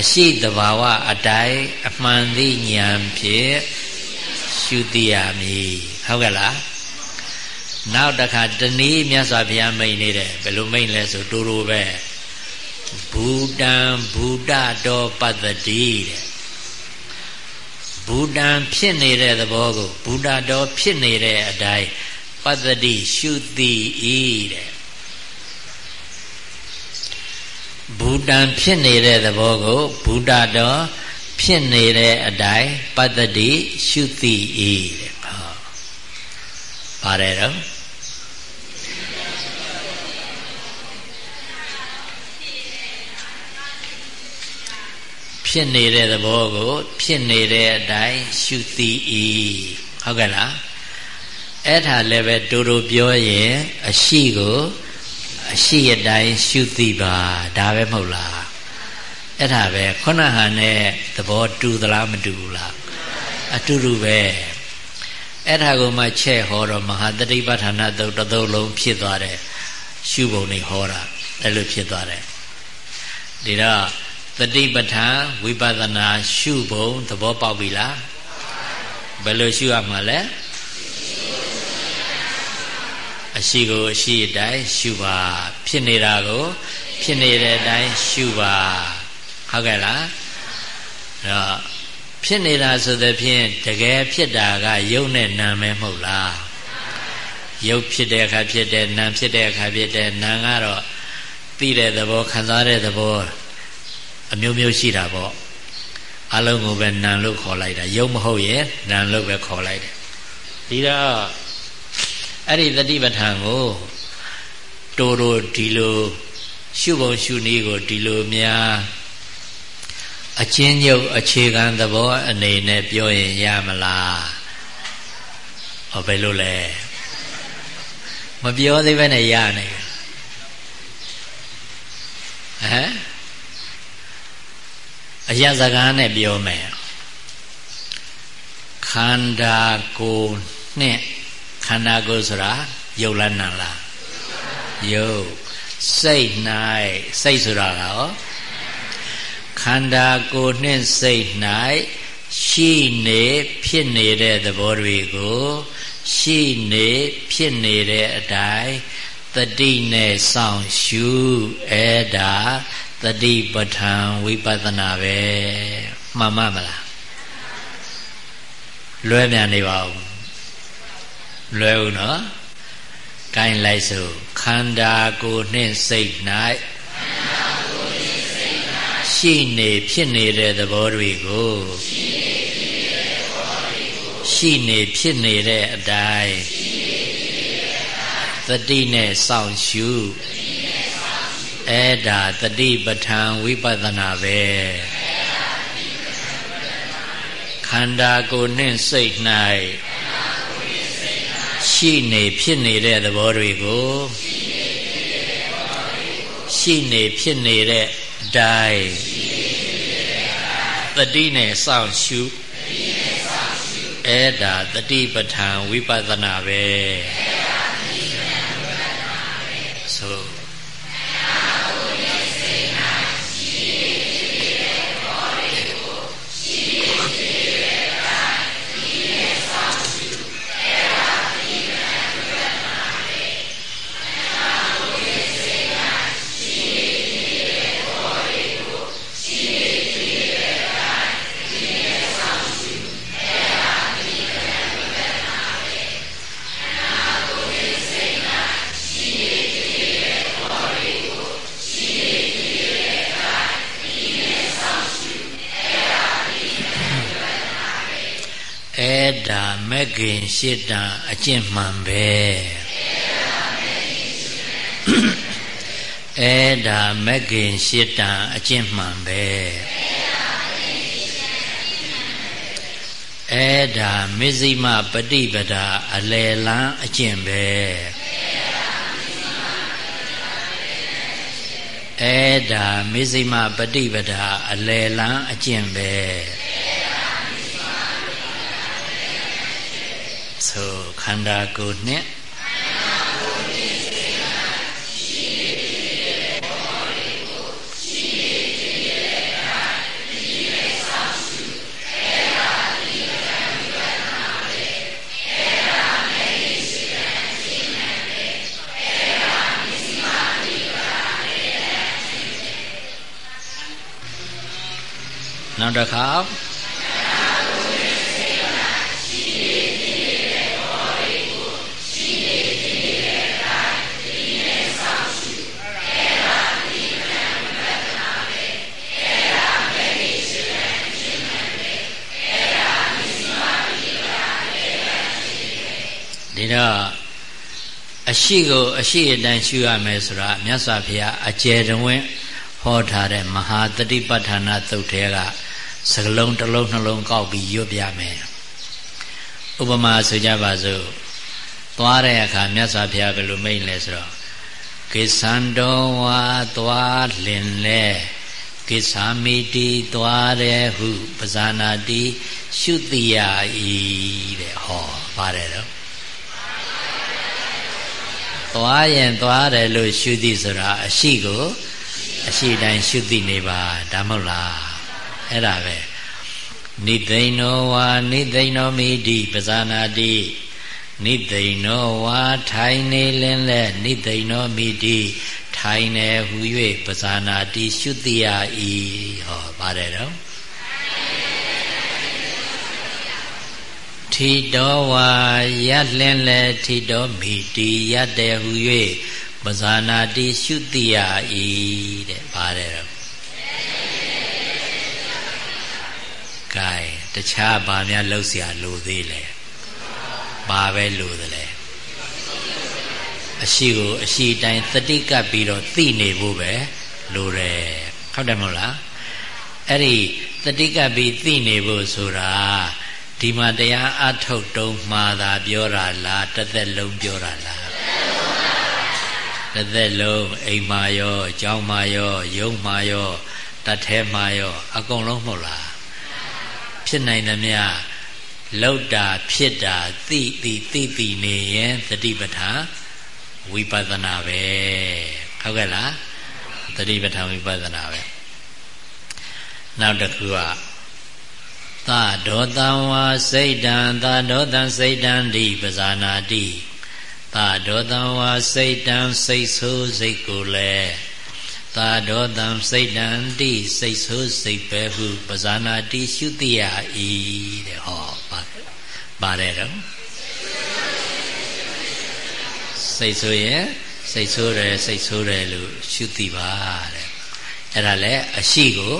အရှိတဘာဝအတိုင်းအမှန်သိဉာဏ်ဖြင့်ရှုသိရမည်ဟုတ်ကဲ့လားနောက်တစ်ခါတနည်းမြတ်စွာဘုရားမိန်နေတယ်ဘယ်လိုမိန်လဲဆိုတူတူပဲဘူတံဘူတတော်ပတ္တိတဲ့ဘူတံဖြစ်နေတဲ့သဘောကိုဘူတတော်ဖြစ်နေတဲ့အတိုင်းပတ္တိရှုသိ၏တဲ့ ဘူတံဖြစ်နေတဲ့သဘောကိုဘူတတော်ဖြစ်နေတဲ့အတိုင်းပတ္တိရှုသိ၏တဲ့ဟောပါတယ်တော့ဖြစ်နေတဲ့သဘောကို ဖြစ်နေတဲ့အတိုင်းရှုသိ၏ဟုတ်ကဲ့လားအဲ့ဒါလည်းပဲတူတူပြောရင်အရှိကို အရှိအတိုင်းရှုသိပါဒါပဲမဟုတ်လားအဲ့ဒါပဲခုနဟာနဲ့သဘောတူသလားမတူဘူးလားအတူတူပဲအဲ့ဒါကိုမှချဲ့ဟောတော့မဟာတတိပဋ္ဌာနာသုတ်တစ်သုတ်လုံးဖြစ်သွားတယ်ရှုပုံတွေဟောတာအဲ့လိုဖြစ်သွားတယ်ဒီတော့တတိပဋ္ဌာန်ဝိပဿနာရှုပုံသဘောပေါက်ပြီလားဘယ်လိုရှုရမှာလဲ အရှိကိုအရှိအတိုင်းရှုပါ ဖြစ်နေတာကို ဖြစ်နေတဲ့အတိုင်းရှုပါဟုတ်ကဲ့လားအဲ့တော့ဖြစ်နေတာဆိုတဲ့ဖြင့်တကယ်ဖြစ်တာကယုံနဲ့နာမဲမဟုတ်လားယုတ်ဖြစ်တဲ့အခါဖြစ်တဲ့နာဖြစ်တဲ့အခါဖြစ်တဲ့နာကတော့သိတဲ့သဘောခံစားတဲ့သဘောအမျိုးမျိုးရှိတာပေါ့အလုံးကိုပဲနာလို့ခေါ်လိုက်တာယုံမဟုတ်ရဲ့နာလို့ပဲခေါ်လိုက်တယ်ဒီတော့ အဲ့ဒီတတိပဋ္ဌာန်ကိုတိုးတိုးဒီလိုရှုပုံရှုနည်းကိုဒီလိုများအချင်းညုတ်အခြေခံသဘောအနေနဲ့ပြောရင်ရမလားဟောဘယ်လိုလဲမပြောသေးပဲနဲ့ရနေဟမ်အရစကားနဲ့ပြောမယ်ခန္ဓာကိုယ်နဲ့ ခန္ဓာကိုယ်ဆိုတာယုတ်လားနာလားယုတ်စိတ်၌စိတ်ဆိုတာကရောခန္ဓာကိုယ်နှင့်စိတ်၌ရှိနေဖြစ်နေတဲ့သဘောတွေကို ရှိနေဖြစ်နေတဲ့အတိုင်းတတိနဲ့စောင့်ရှုအဲ့ဒါတတိပဋ္ဌာန်ဝိပဿနာပဲမှန်မမလားလွဲမြန်နေပါဦး လွယ်ဦးနော်ကိုင်းလိုက်စို့ခန္ဓာကိုယ်နှင့်စိတ်၌ရှိနေဖြစ်နေတဲ့သဘောတွေကိုရှိနေဖြစ်နေတဲ့အတိုင်းသတိနဲ့စောင့်ရှုအဲ့ဒါတတိပဋ္ဌာန်ဝိပဿနာပဲခန္ဓာကိုယ်နှင့်စိတ်၌ ရှိနေဖြစ်နေတဲ့သဘောတွေကိုရှိနေဖြစ်နေတဲ့အတိုင်းတတိနဲ့စောင့်ရှုအဲ့ဒါတတိပဋ္ဌာန်ဝိပဿနာပဲဆို မဂ္ဂင်ရှစ်တံအကျင့်မှန်ပဲအဲ့ဒါမဂ္ဂင်ရှစ်တံအကျင့်မှန်ပဲအဲ့ဒါမဇ္ဈိမပฏิပဒါအလယ်လန်းအကျင့်ပဲအဲ့ဒါမဇ္ဈိမပฏิပဒါအလယ်လန်းအကျင့်ပဲဆိုခ န္ဓာကိုယ်နှင့်နောက်တစ်ခါ ဒီတော့အရှိကိုအရှိအတိုင်းရှုရမယ်ဆိုတာမြတ်စွာဘုရားအကျယ်တဝင်းဟောထားတဲ့မဟာတတိပဋ္ဌာနာသုတ်ထဲကစကလုံးတစ်လုံးနှလုံးကောက်ပြီးရွတ်ပြမယ်ဥပမာဆိုကြပါစို့သွားတဲ့အခါမြတ်စွာဘုရားဘယ်လိုမိန့်လဲဆိုတော့ကိသံတော်ဝါသွားလင်လဲကိသာမိတိသွားတယ်ဟုပဇာနာတိရှုတိယဤတဲ့ဟောပါတယ်တော့ သွားရင်သွားတယ်လို့ရှုသိဆိုတာအရှိကိုအရှိတိုင်းရှုသိနေပါဒါမဟုတ်လားအဲ့ဒါပဲနိသိဏောဝါနိသိဏောမိတိပဇာနာတိနိသိဏောဝါထိုင်နေလင်းလဲနိသိဏောမိတိထိုင်နေဟူ၍ပဇာနာတိရှုသိရ၏ဟောပါတယ်တော့ ထိတော်ဝါရလင်းလဲထိတော်မိတီရတဲ့ဟူ၍ပဇာနာတိရှုတိယဤတဲ့ပါတယ်တော့ကဲတခြားဘာများလှုပ်เสียလိုသေးလဲဘာပဲလိုသလဲအရှိကိုအရှိတိုင်းသတိကပ်ပြီးတော့သိနေဖို့ပဲလိုတယ်ဟုတ်တယ်မဟုတ်လားအဲ့ဒီသတိကပ်ပြီးသိနေဖို့ဆိုတာ ဒီမှာတရားအထုတ်တုံးမှားတာပြောတာလားတစ်သက်လုံးပြောတာလားတစ်သက်လုံးအိမ်မှာရောအကျောင်းမှာရောရုံးမှာရောတတ်ထဲမှာရောအကုန်လုံးမဟုတ်လားဖြစ်နိုင်သမျှလောက်တာဖြစ်တာသိသိသိသိနေရင်သတိပဋ္ဌာန်ဝိပဿနာပဲဟုတ်ကဲ့လားသတိပဋ္ဌာန်ဝိပဿနာပဲနောက်တစ်ခုက သဒောတံဝါစိတ်တံသဒောတံစိတ်တံတိပဇာနာတိသဒောတံဝါစိတ်တံစိတ်ဆိုးစိတ်ကိုလည်းသာဒောတံစိတ်တံတိစိတ်ဆိုးစိတ်ပဲဟုပဇာနာတိရှုတိယဤတဲ့ဟောပါပါတယ်တော့စိတ်ဆိုးရင်စိတ်ဆိုးတယ်စိတ်ဆိုးတယ်လို့ရှုတိပါတဲ့အဲ့ဒါလဲအရှိကို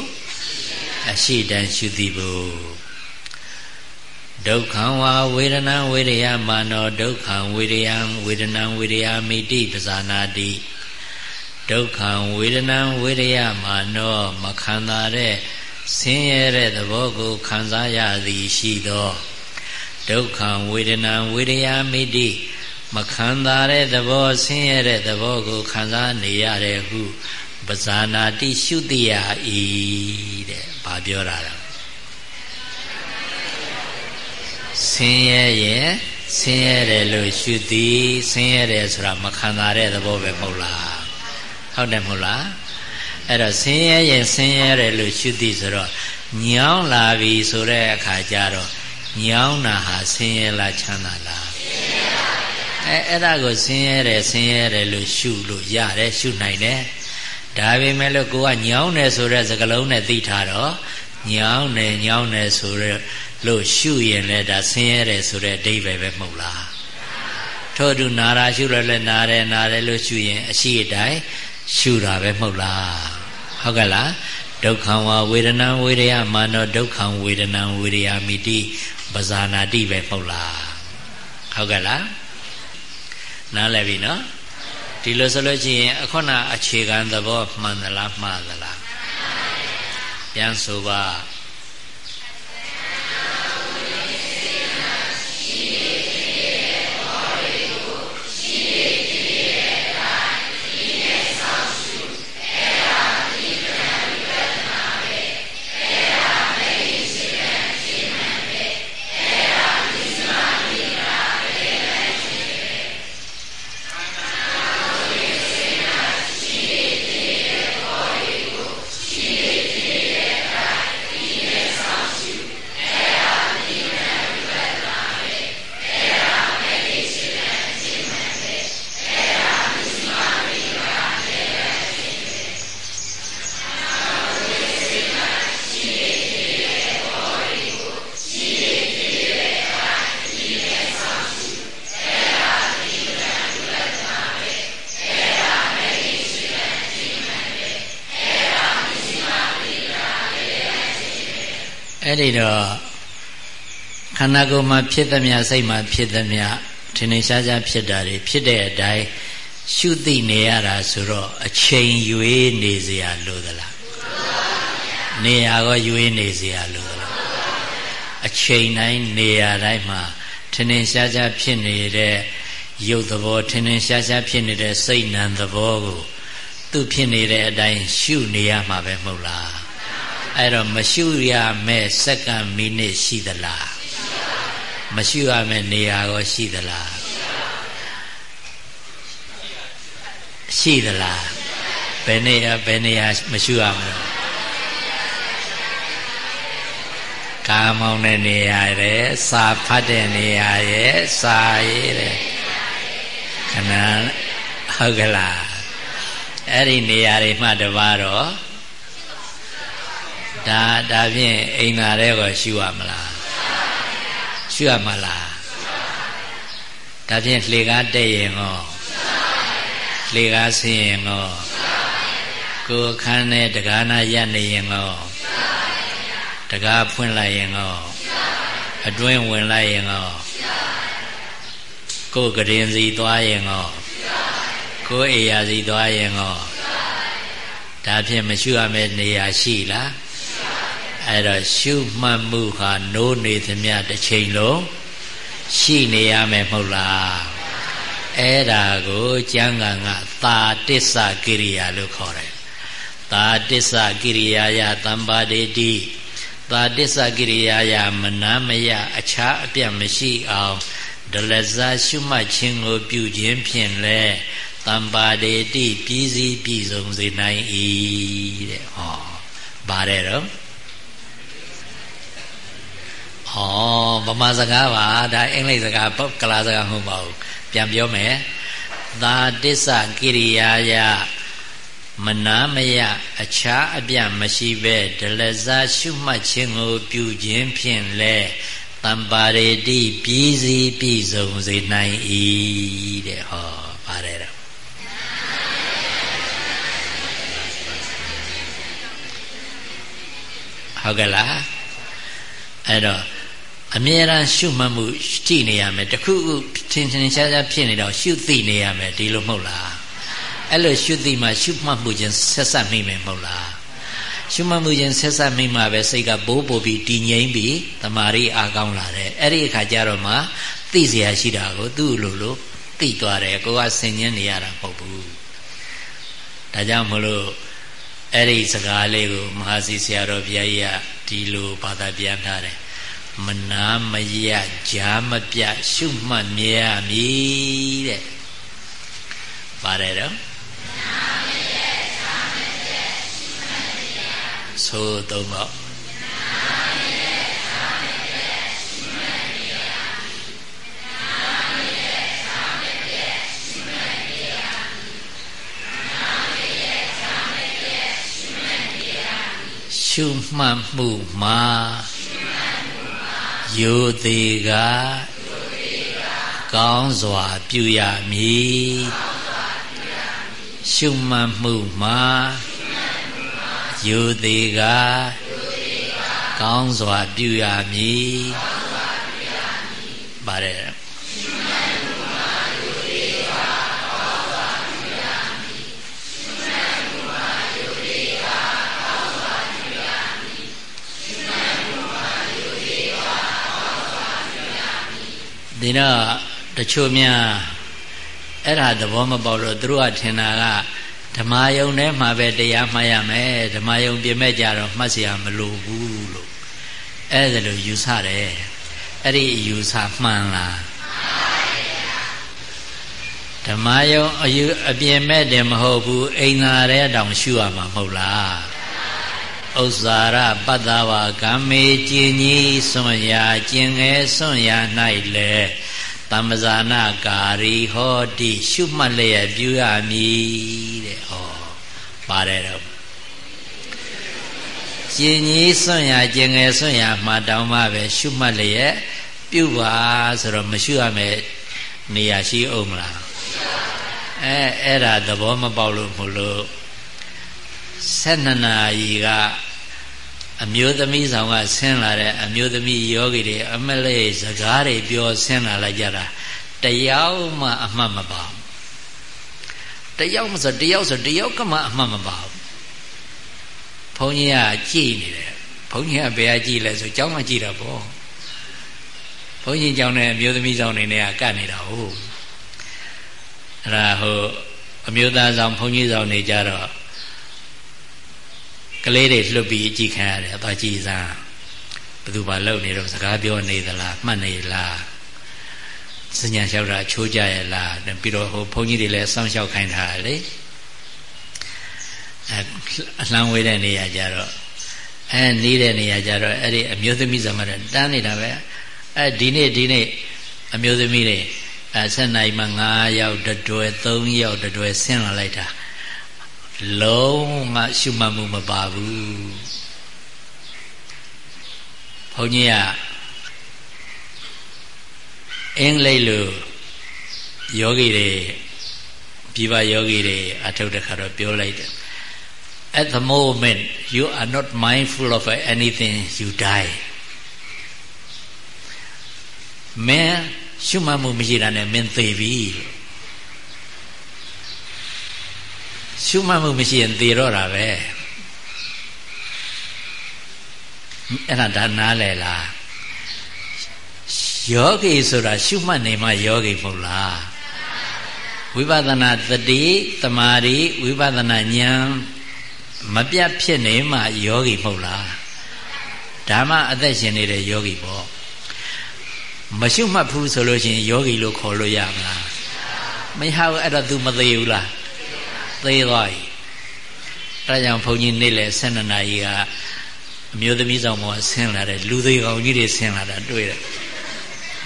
အရှိတန်ရှုသိဖို့ဒုက္ခံဝါဝေဒနာဝေရယမာနောဒုက္ခံဝေရယံဝေဒနာဝေရယမိတိပဇာနာတိဒုက္ခံဝေဒနာဝေရယမာနောမခံသာတဲ့ဆင်းရဲတဲ့သဘောကိုခံစားရသည်ရှိသောဒုက္ခံဝေဒနာဝေရယမိတိမခံသာတဲ့သဘောဆင်းရဲတဲ့သဘောကိုခံစားနေရတယ်ဟုပဇာနာတိရှုတိယဤတဲ့ ဘာပြောတာလဲဆင်းရဲရဲ့ဆင်းရဲတယ်လို့ရှုသည်ဆင်းရဲတယ်ဆိုတာမခံစားတဲ့သဘောပဲမဟုတ်လားဟုတ်တယ်မဟုတ်လားအဲ့တော့ဆင်းရဲရင်ဆင်းရဲတယ်လို့ရှုသည်ဆိုတော့ညောင်းလာပြီဆိုတဲ့အခါကျတော့ညောင်းတာဟာဆင်းရဲလားချမ်းသာလားအဲအဲ့ဒါကိုဆင်းရဲတယ်ဆင်းရဲတယ်လို့ရှုလို့ရတယ်ရှုနိုင်တယ် ဒါပေမဲ့လို့ကိုကညောင်းတယ်ဆိုတဲ့စကလုံးနဲ့သိထားတော့ညောင်းတယ်ညောင်းတယ်ဆိုတဲ့လို့ရှုရင်လည်းဒါဆင်းရဲတယ်ဆိုတဲ့အဓိပ္ပာယ်ပဲမဟုတ်လားထို့သူနာရာရှုရလဲနာတယ်နာတယ်လို့ရှုရင်အရှိအတိုင်းရှုတာပဲမဟုတ်လားဟုတ်ကဲ့လားဒုက္ခံဝဝေဒနာဝေရယမာနောဒုက္ခံဝေဒနာဝေရယမိတိပဇာနာတိပဲမဟုတ်လားဟုတ်ကဲ့လားနားလည်ပြီနော် ဒီလိုဆိုလို့ရှိရင်အခုနအခြေခံသဘောမှန်သလားမှားသလားပြန်ဆိုပါ အဲ့ဒီတော့ခန္ဓာကိုယ်မှာဖြစ်သမျှစိတ်မှာဖြစ်သမျှထင်ထင်ရှားရှားဖြစ်တာတွေဖြစ်တဲ့အတိုင်းရှုသိနေရတာဆိုတော့အချိန်ရွေးနေเสียလို့သလားနေရကောရွေးနေเสียလို့သလားအချိန်တိုင်းနေရတိုင်းမှာထင်ထင်ရှားရှားဖြစ်နေတဲ့ရုပ်သဘောထင်ထင်ရှားရှားဖြစ်နေတဲ့စိတ်နံသဘောကိုသူဖြစ်နေတဲ့အတိုင်းရှုနေရမှာပဲမဟုတ်လား အဲ့တော့မရှုရမဲ့စက္ကန့်မိနစ်ရှိသလားမရှုရမဲ့နေရာရောရှိသလားရှိသလားဘယ်နေရာဘယ်နေရာမရှုရမလို့ကာမောင်းတဲ့နေရာရဲ့စာဖတ်တဲ့နေရာရဲ့စာရေးတဲ့ခဏဟုတ်ကလားအဲ့ဒီနေရာတွေမှတပါတော့ ဒါဒါဖြင့်အိမ်သာတဲ့ကိုရှုရမလားရှုရမလားဒါဖြင့်လှေကားတဲ့ရင်ဟောလှေကားဆင်းရင်ဟောကိုခန်းနဲ့တကားနာရနေရင်ဟောတကားဖွင့်လိုက်ရင်ဟောအတွင်းဝင်လိုက်ရင်ဟောကိုကရင်စီသွားရင်ဟောကိုအိယာစီသွားရင်ဟောဒါဖြင့်မရှုရမယ့်နေရာရှိလား အဲ့တော့ရှုမှတ်မှုဟာနိုးနေသမျှတစ်ချိန်လုံးရှိနေရမယ်မဟုတ်လားအဲ့ဒါကိုကျမ်းဂန်ကသာတစ္ဆကိရိယာလို့ခေါ်တယ်သာတစ္ဆကိရိယာယတမ္ပါဒေတိသာတစ္ဆကိရိယာယမနာမယအခြားအပြတ်မရှိအောင်ဒလဇာရှုမှတ်ခြင်းကိုပြုခြင်းဖြင့်လဲတမ္ပါဒေတိပြည်စည်းပြည်စုံစေနိုင်၏တဲ့ဟောပါတယ်တော့ ဟောဗမာစကားပါဒါအင်္ဂလိပ်စကားပုတ်ကလာစကားမဟုတ်ပါဘူးပြန်ပြောမယ်သာတစ္ဆကိရိယာယမနာမယအခြားအပြမရှိပဲဒလဇာရှုမှတ်ခြင်းကိုပြုခြင်းဖြင့်လဲတမ္ပါရေတိပြည်စည်းပြည်စုံစေနိုင်၏တဲ့ဟောပါတယ်တော့ဟုတ်ကဲ့လားအဲ့တော့ အမြဲတမ်းရှုမှတ်မှုကြည့်နေရမယ်တခုခုထင်ထင်ရှားရှားဖြစ်နေတော့ရှုသိနေရမယ်ဒီလိုမဟုတ်လားအဲ့လိုရှုသိမှရှုမှတ်မှုချင်းဆက်ဆက်မိမယ်မဟုတ်လားရှုမှတ်မှုချင်းဆက်ဆက်မိမှပဲစိတ်ကဘိုးပိုပြီးတည်ငြိမ်ပြီးတမာရီအားကောင်းလာတယ်အဲ့ဒီအခါကျတော့မှသိเสียရှိတာကိုသူ့လိုလိုသိသွားတယ်ကိုကဆင်ញင်းနေရတာမဟုတ်ဘူးဒါကြောင့်မလို့အဲ့ဒီစကားလေးကိုမဟာစီဆရာတော်ဘုရားကြီးကဒီလိုဘာသာပြန်ထားတယ် မနာမရကြာမပြရှုမှတ်မြဲရမည်တဲ့ပါတယ်တော့သို့သုံးတော့ရှုမှတ်မှုမှာ ယိုသေးကကောင်းစွာပြုရမည်ရှုမှတ်မှုမှာယိုသေးကကောင်းစွာပြုရမည်ပါတယ် ဒီတော့တချို့များအဲ့ဒါသဘောမပေါက်တော့သူတို့ကထင်တာကဓမ္မယုံထဲမှာပဲတရားမှတ်ရမယ်ဓမ္မယုံပြင်မဲ့ကြတော့မှတ်เสียမလိုဘူးလို့အဲ့ဒါလိုယူဆတယ်အဲ့ဒီယူဆမှန်လားဓမ္မယုံအယူအပြင်မဲ့တယ်မဟုတ်ဘူးအိမ်သာထဲတောင်ရှုရမှာမဟုတ်လား ဥစ္စာရပတ္တဝကံမေကျင်ကြီးစွန့်ရာကျင်ငယ်စွန့်ရာ၌လေတမ္ပဇာနာကာရီဟောတိရှုမှတ်လျက်ပြုရမည်တဲ့ဟောပါတယ်တော့ကျင်ကြီးစွန့်ရာကျင်ငယ်စွန့်ရာမှာတောင်းမှပဲရှုမှတ်လျက်ပြုပါဆိုတော့မရှုရမယ်နေရာရှိအောင်မလားအဲအဲ့ဒါသဘောမပေါက်လို့မလို့ 12နာရီကအမျိုးသမီးဆောင်ကဆင်းလာတဲ့အမျိုးသမီးယောဂီတွေအမလေးစကားတွေပြောဆင်းလာလိုက်ကြတာတယောက်မှအမှတ်မပါဘူးတယောက်မဆိုတယောက်ဆိုတယောက်ကမှအမှတ်မပါဘူးဘုန်းကြီးကကြည်နေတယ်ဘုန်းကြီးကဘယ်ကကြည်လဲဆိုကျောင်းမှာကြည်တာပေါ့ဘုန်းကြီးကျောင်းနဲ့အမျိုးသမီးဆောင်နေနေကကတ်နေတာဟုတ်အဲ့ဒါဟိုအမျိုးသားဆောင်ဘုန်းကြီးဆောင်နေကြတော့ ကလေးတွေလွတ်ပြီးအကြည့်ခံရတယ်အသွားကြည့်စားဘယ်သူမှလုံနေတော့စကားပြောနေသလားမှတ်နေလားစညာလျှောက်တာချိုးကြရဲ့လားပြီးတော့ဟိုဘုန်းကြီးတွေလည်းစောင့်ရှောက်ခိုင်းထားတယ်လေအဲအလှမ်းဝေးတဲ့နေရာကြတော့အဲနေတဲ့နေရာကြတော့အဲ့ဒီအမျိုးသမီးဇမရတန်းနေတာပဲအဲဒီနေ့ဒီနေ့အမျိုးသမီးတွေအဲဆက်နိုင်မှ9ယောက်တတွဲ3ယောက်တတွဲဆင်းလာလိုက်တာ လုံးဝရှုမှတ်မှုမပါဘူးဘုန်းကြီးကအင်္ဂလိပ်လိုယောဂီတွေပြပယောဂီတွေအထုတ်တဲ့ခါတော့ပြောလိုက်တယ် at the moment you are not mindful of anything you die မင်းရှုမှတ်မှုမရှိတာနဲ့မင်းသေပြီ ရှုမှတ်မှုမရှိရင်သေတော့တာပဲအဲ့ဒါဒါနားလဲလားယောဂီဆိုတာရှုမှတ်နေမှယောဂီမဟုတ်လားဝိပဿနာတတိတမာရီဝိပဿနာဉာဏ်မပြတ်ဖြစ်နေမှယောဂီမဟုတ်လားဒါမှအသက်ရှင်နေတဲ့ယောဂီပေါ့မရှုမှတ်ဘူးဆိုလို့ရှိရင်ယောဂီလို့ခေါ်လို့ရမလားမရဘူးအဲ့တော့ तू မသေးဘူးလား သေးသွားပြီအဲဒါကြောင့်ဘုန်းကြီးနေ့လေ12နာရီကအမျိုးသမီးဆောင်ပေါ်ဆင်းလာတဲ့လူသေးကောင်ကြီးတွေဆင်းလာတာတွေ့တယ်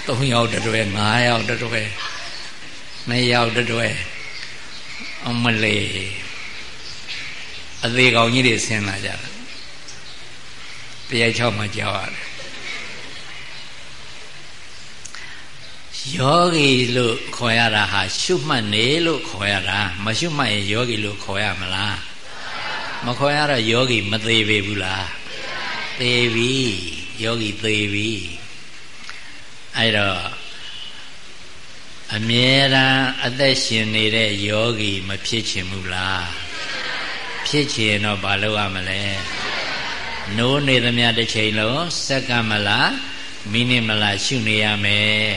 3ယောက်တတွဲ5ယောက်တတွဲ2ယောက်တတွဲအမလေးအသေးကောင်ကြီးတွေဆင်းလာကြတာတရားချောက်မှကြောက်ရတယ် ယောဂီလို့ခေါ်ရတာဟာရှုမှတ်နေလို့ခေါ်ရတာမရှုမှတ်ရင်ယောဂီလို့ခေါ်ရမလားမခေါ်ရတော့ယောဂီမသေးပေဘူးလားသေပြီယောဂီသေပြီအဲ့တော့အမြဲတမ်းအသက်ရှင်နေတဲ့ယောဂီမဖြစ်ချင်ဘူးလားဖြစ်ချင်တော့ဘာလုပ်ရမလဲနိုးနေသမျှတစ်ချိန်လုံးစက္ကမလားမိနစ်မလားရှုနေရမယ်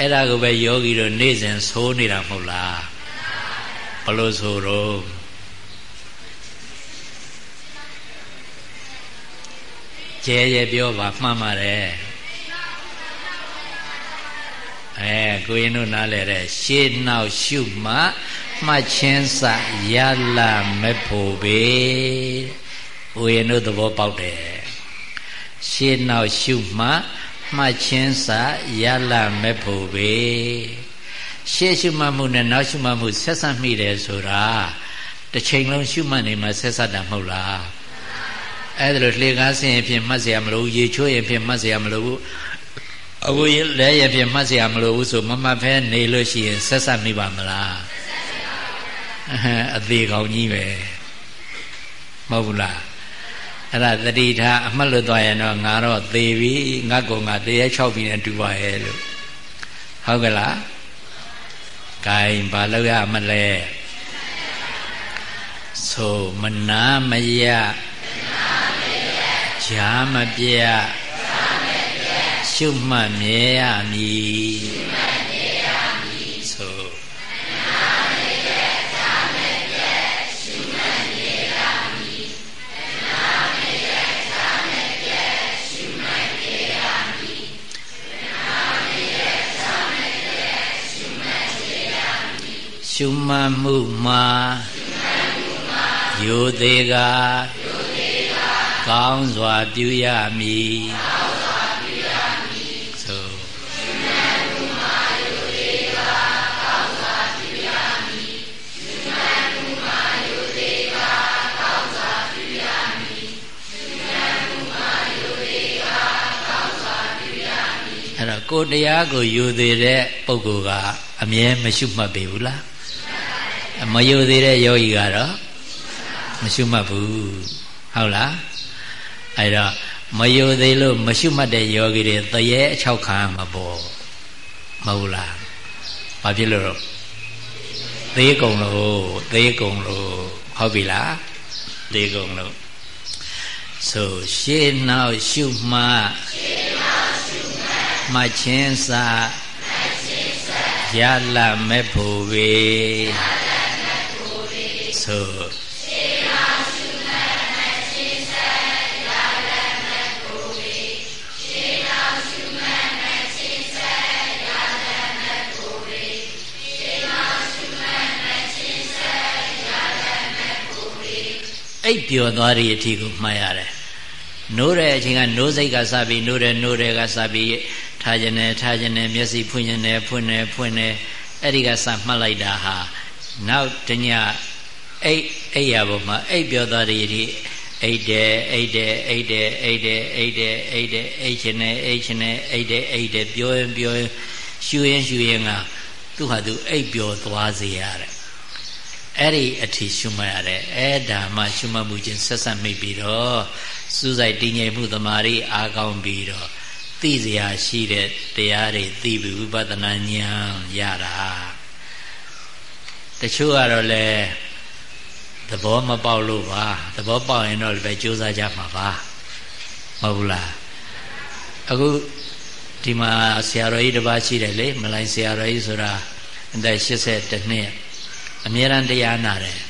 အဲ့ဒါကိုပဲယောဂီတို့နေ့စဉ်ဆိုးနေတာမဟုတ်လားဘလို့ဆိုတော့ကျဲကျဲပြောပါမှန်ပါတယ်အဲကိုရင်တို့နားလဲတဲ့ရှေးနောက်ရှုမှမှတ်ချင်းစရလာမဖို့ပဲကိုရင်တို့သဘောပေါက်တယ်ရှေးနောက်ရှုမှ မှတ်ချင်းစာရလမဲ့ဖို့ပဲရှေ့ရှုမှတ်မှုနဲ့နောက်ရှုမှတ်မှုဆက်ဆက်မိတယ်ဆိုတာတစ်ချိန်လုံးရှုမှတ်နေမှဆက်ဆက်တာမဟုတ်လားအဲ့ဒါလို့လှေကားဆင်းရင်ဖြင့်မှတ်เสียမလို့ရေချိုးရင်ဖြင့်မှတ်เสียမလို့အခုလဲရင်ဖြင့်မှတ်เสียမလို့ဘူးဆိုမမှတ်ဖဲနေလို့ရှိရင်ဆက်ဆက်မိပါမလားအသေးကောင်းကြီးပဲမဟုတ်ဘူးလား အဲ့ဒါတတိထားအမှတ်လို့သွားရင်တော့ငါတော့သေပြီငါကောင်ငါတရား၆ပြီနဲ့တူပါရဲ့လို့ဟုတ်ကလားဂိုင်းဘာလို့ရမလဲဆိုမနာမယဂျာမပြရှုမှတ်မြဲရမည် ရှုမှတ်မှုမှာယူသေးကကောင်းစွာပြုရမည်ဆိုအဲ့တော့ကိုတရားကိုယူသေးတဲ့ပုဂ္ဂိုလ်ကအမြဲမရှုမှတ်ပေဘူးလား မယုံသေးတဲ့ယောဂီကတော့မရှုမှတ်ဘူးဟုတ်လားအဲ့တော့မယိုသေးလို့မရှုမှတ်တဲ့ယောဂီတွေတရေအချောက်ခံမှာပေါ့မဟုတ်လားဘာဖြစ်လို့တော့သေးကုံလို့သေးကုံလို့ဟုတ်ပြီလားသေးကုံလို့ဆိုရှေးနောက်ရှုမှရှေးနောက်ရှုမှမှချင်းစာမှချင်းစာရလမဲ့ဖို့ဝေရလမဲ့ဖို့ဝေ ဆိုအိပ်ပျော်သွားတဲ့အထိကိုမှတ်ရတယ်နိုးတဲ့အချိန်ကနိုးစိတ်ကစပြီးနိုးတယ်နိုးတယ်ကစပြီးထားခြင်းနဲ့ထားခြင်းနဲ့မျက်စိဖွင့်ခြင်းနဲ့ဖွင့်နေဖွင့်နေအဲ့ဒီကစမှတ်လိုက်တာဟာနောက်တည အိပ်အိပ်ရပေါ်မှာအိပ်ပျော်သွားတဲ့အထိအိတ်တယ်အိတ်တယ်အိတ်တယ်အိတ်တယ်အိတ်တယ်အိတ်တယ်အိတ်ချင်တယ်အိတ်ချင်တယ်အိတ်တယ်အိတ်တယ်ပြောရင်ပြောရင်ရှူရင်ရှူရင်ကသူ့ဟာသူအိတ်ပျော်သွားစေရတယ်အဲ့ဒီအထီရှုမှတ်ရတယ်အဲ့ဒါမှရှုမှတ်မှုချင်းဆက်ဆက်မိပြီးတော့စူးစိုက်တည်ငြိမ်မှုသမာဓိအားကောင်းပြီးတော့သိစရာရှိတဲ့တရားတွေသိပြီးဝိပဿနာဉာဏ်ရတာတချို့ကတော့လေ သဘောမပေါက်လို့ပါသဘောပေါက်ရင်တော့ပဲကြိုးစားကြမှာပါမဟုတ်လားအခုဒီမှာဆရာတော်ကြီးတစ်ပါးရှိတယ်လေမလိုင်းဆရာတော်ကြီးဆိုတာအသက်82နှစ်အမြဲတမ်းတရားနာတယ်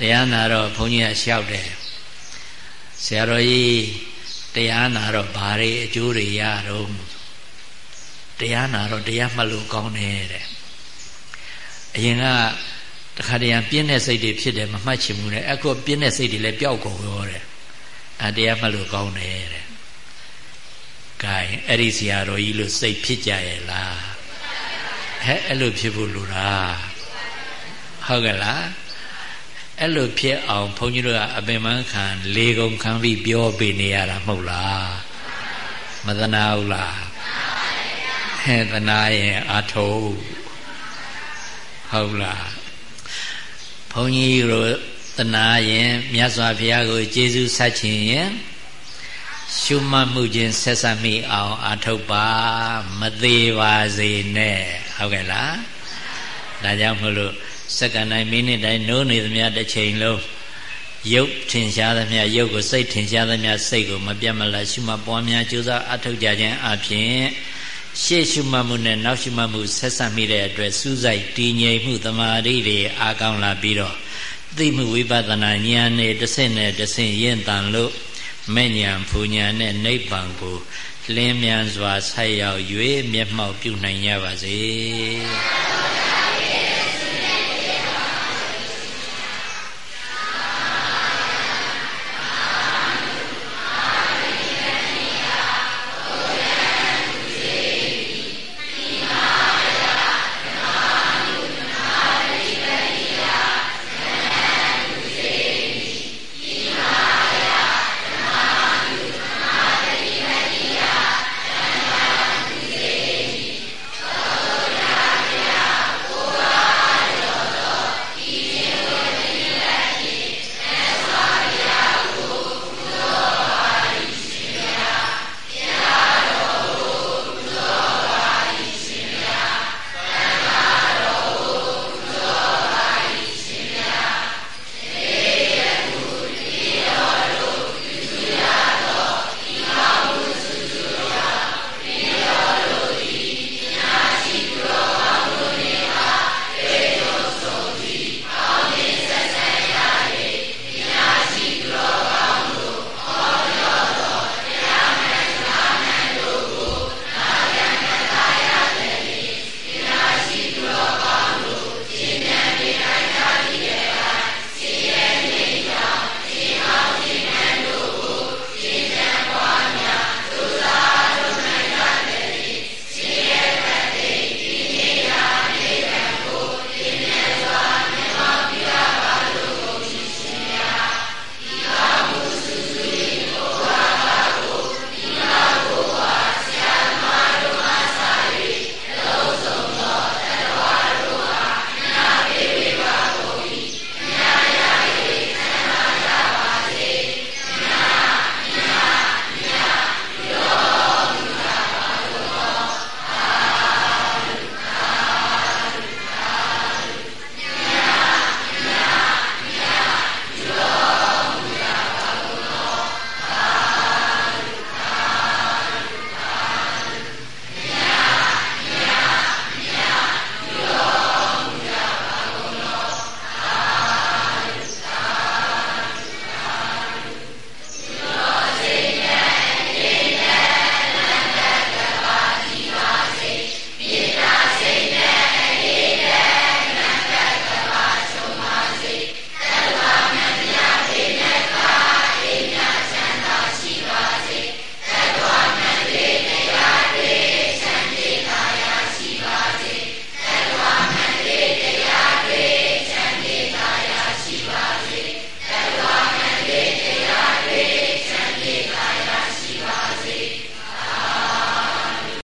တရားနာတော့ဘုန်းကြီးကလျှောက်တယ်ဆရာတော်ကြီးတရားနာတော့ဘာတွေအကျိုးတွေရတော့တရားနာတော့တရားမှတ်လို့ကောင်းတယ်တဲ့အရင်က တခါတရံပြင်းတဲ့စိတ်တွေဖြစ်တယ်မမှတ်ချင်ဘူးတဲ့အခုပြင်းတဲ့စိတ်တွေလည်းပျောက်ကုန်ရောတဲ့အဲတရားမှတ်လို့ကောင်းတယ်တဲ့ကဲအဲ့ဒီဆရာတော်ကြီးလို့စိတ်ဖြစ်ကြရဲ့လားဟဲ့အဲ့လိုဖြစ်ဖို့လိုတာဟုတ်ကဲ့လားအဲ့လိုဖြစ်အောင်ဘုန်းကြီးတို့ကအပင်မခံလေကုန်ခံပြီးပြောပေးနေရတာမဟုတ်လားမသနာဘူးလားဟဲ့သနာရင်အာထုံဟုတ်လား ဘုန်းကြီးတို့သနာရင်မြတ်စွာဘုရားကိုကျေးဇူးဆက်ခြင်းရင်ရှုမှတ်မှုချင်းဆက်ဆက်မိအောင်အာထုတ်ပါမသေးပါစေနဲ့ဟုတ်ကဲ့လားဒါကြောင့်မလို့စက္ကန့်တိုင်းမိနစ်တိုင်းနိုးနေသမျှတစ်ချိန်လုံးရုပ်ထင်ရှားသမျှရုပ်ကိုစိတ်ထင်ရှားသမျှစိတ်ကိုမပြတ်မလတ်ရှုမှတ်ပွားများကြိုးစားအထောက်ကြခြင်းအပြင် ရှေ့ရှုမှတ်မှုနဲ့နောက်ရှုမှတ်မှုဆက်ဆက်မိတဲ့အတွက်စူးစိုက်တည်ငြိမ်မှုတမာရီတွေအားကောင်းလာပြီးတော့သိမှုဝိပဿနာဉာဏ်နဲ့တစ်ဆင့်နဲ့တစ်ဆင့်ရင့်တန်လို့မဲ့ဉာဏ်ဖူဉာဏ်နဲ့နိဗ္ဗာန်ကိုလင်းမြန်စွာဆက်ရောက်၍မျက်မှောက်ပြုနိုင်ကြပါစေ။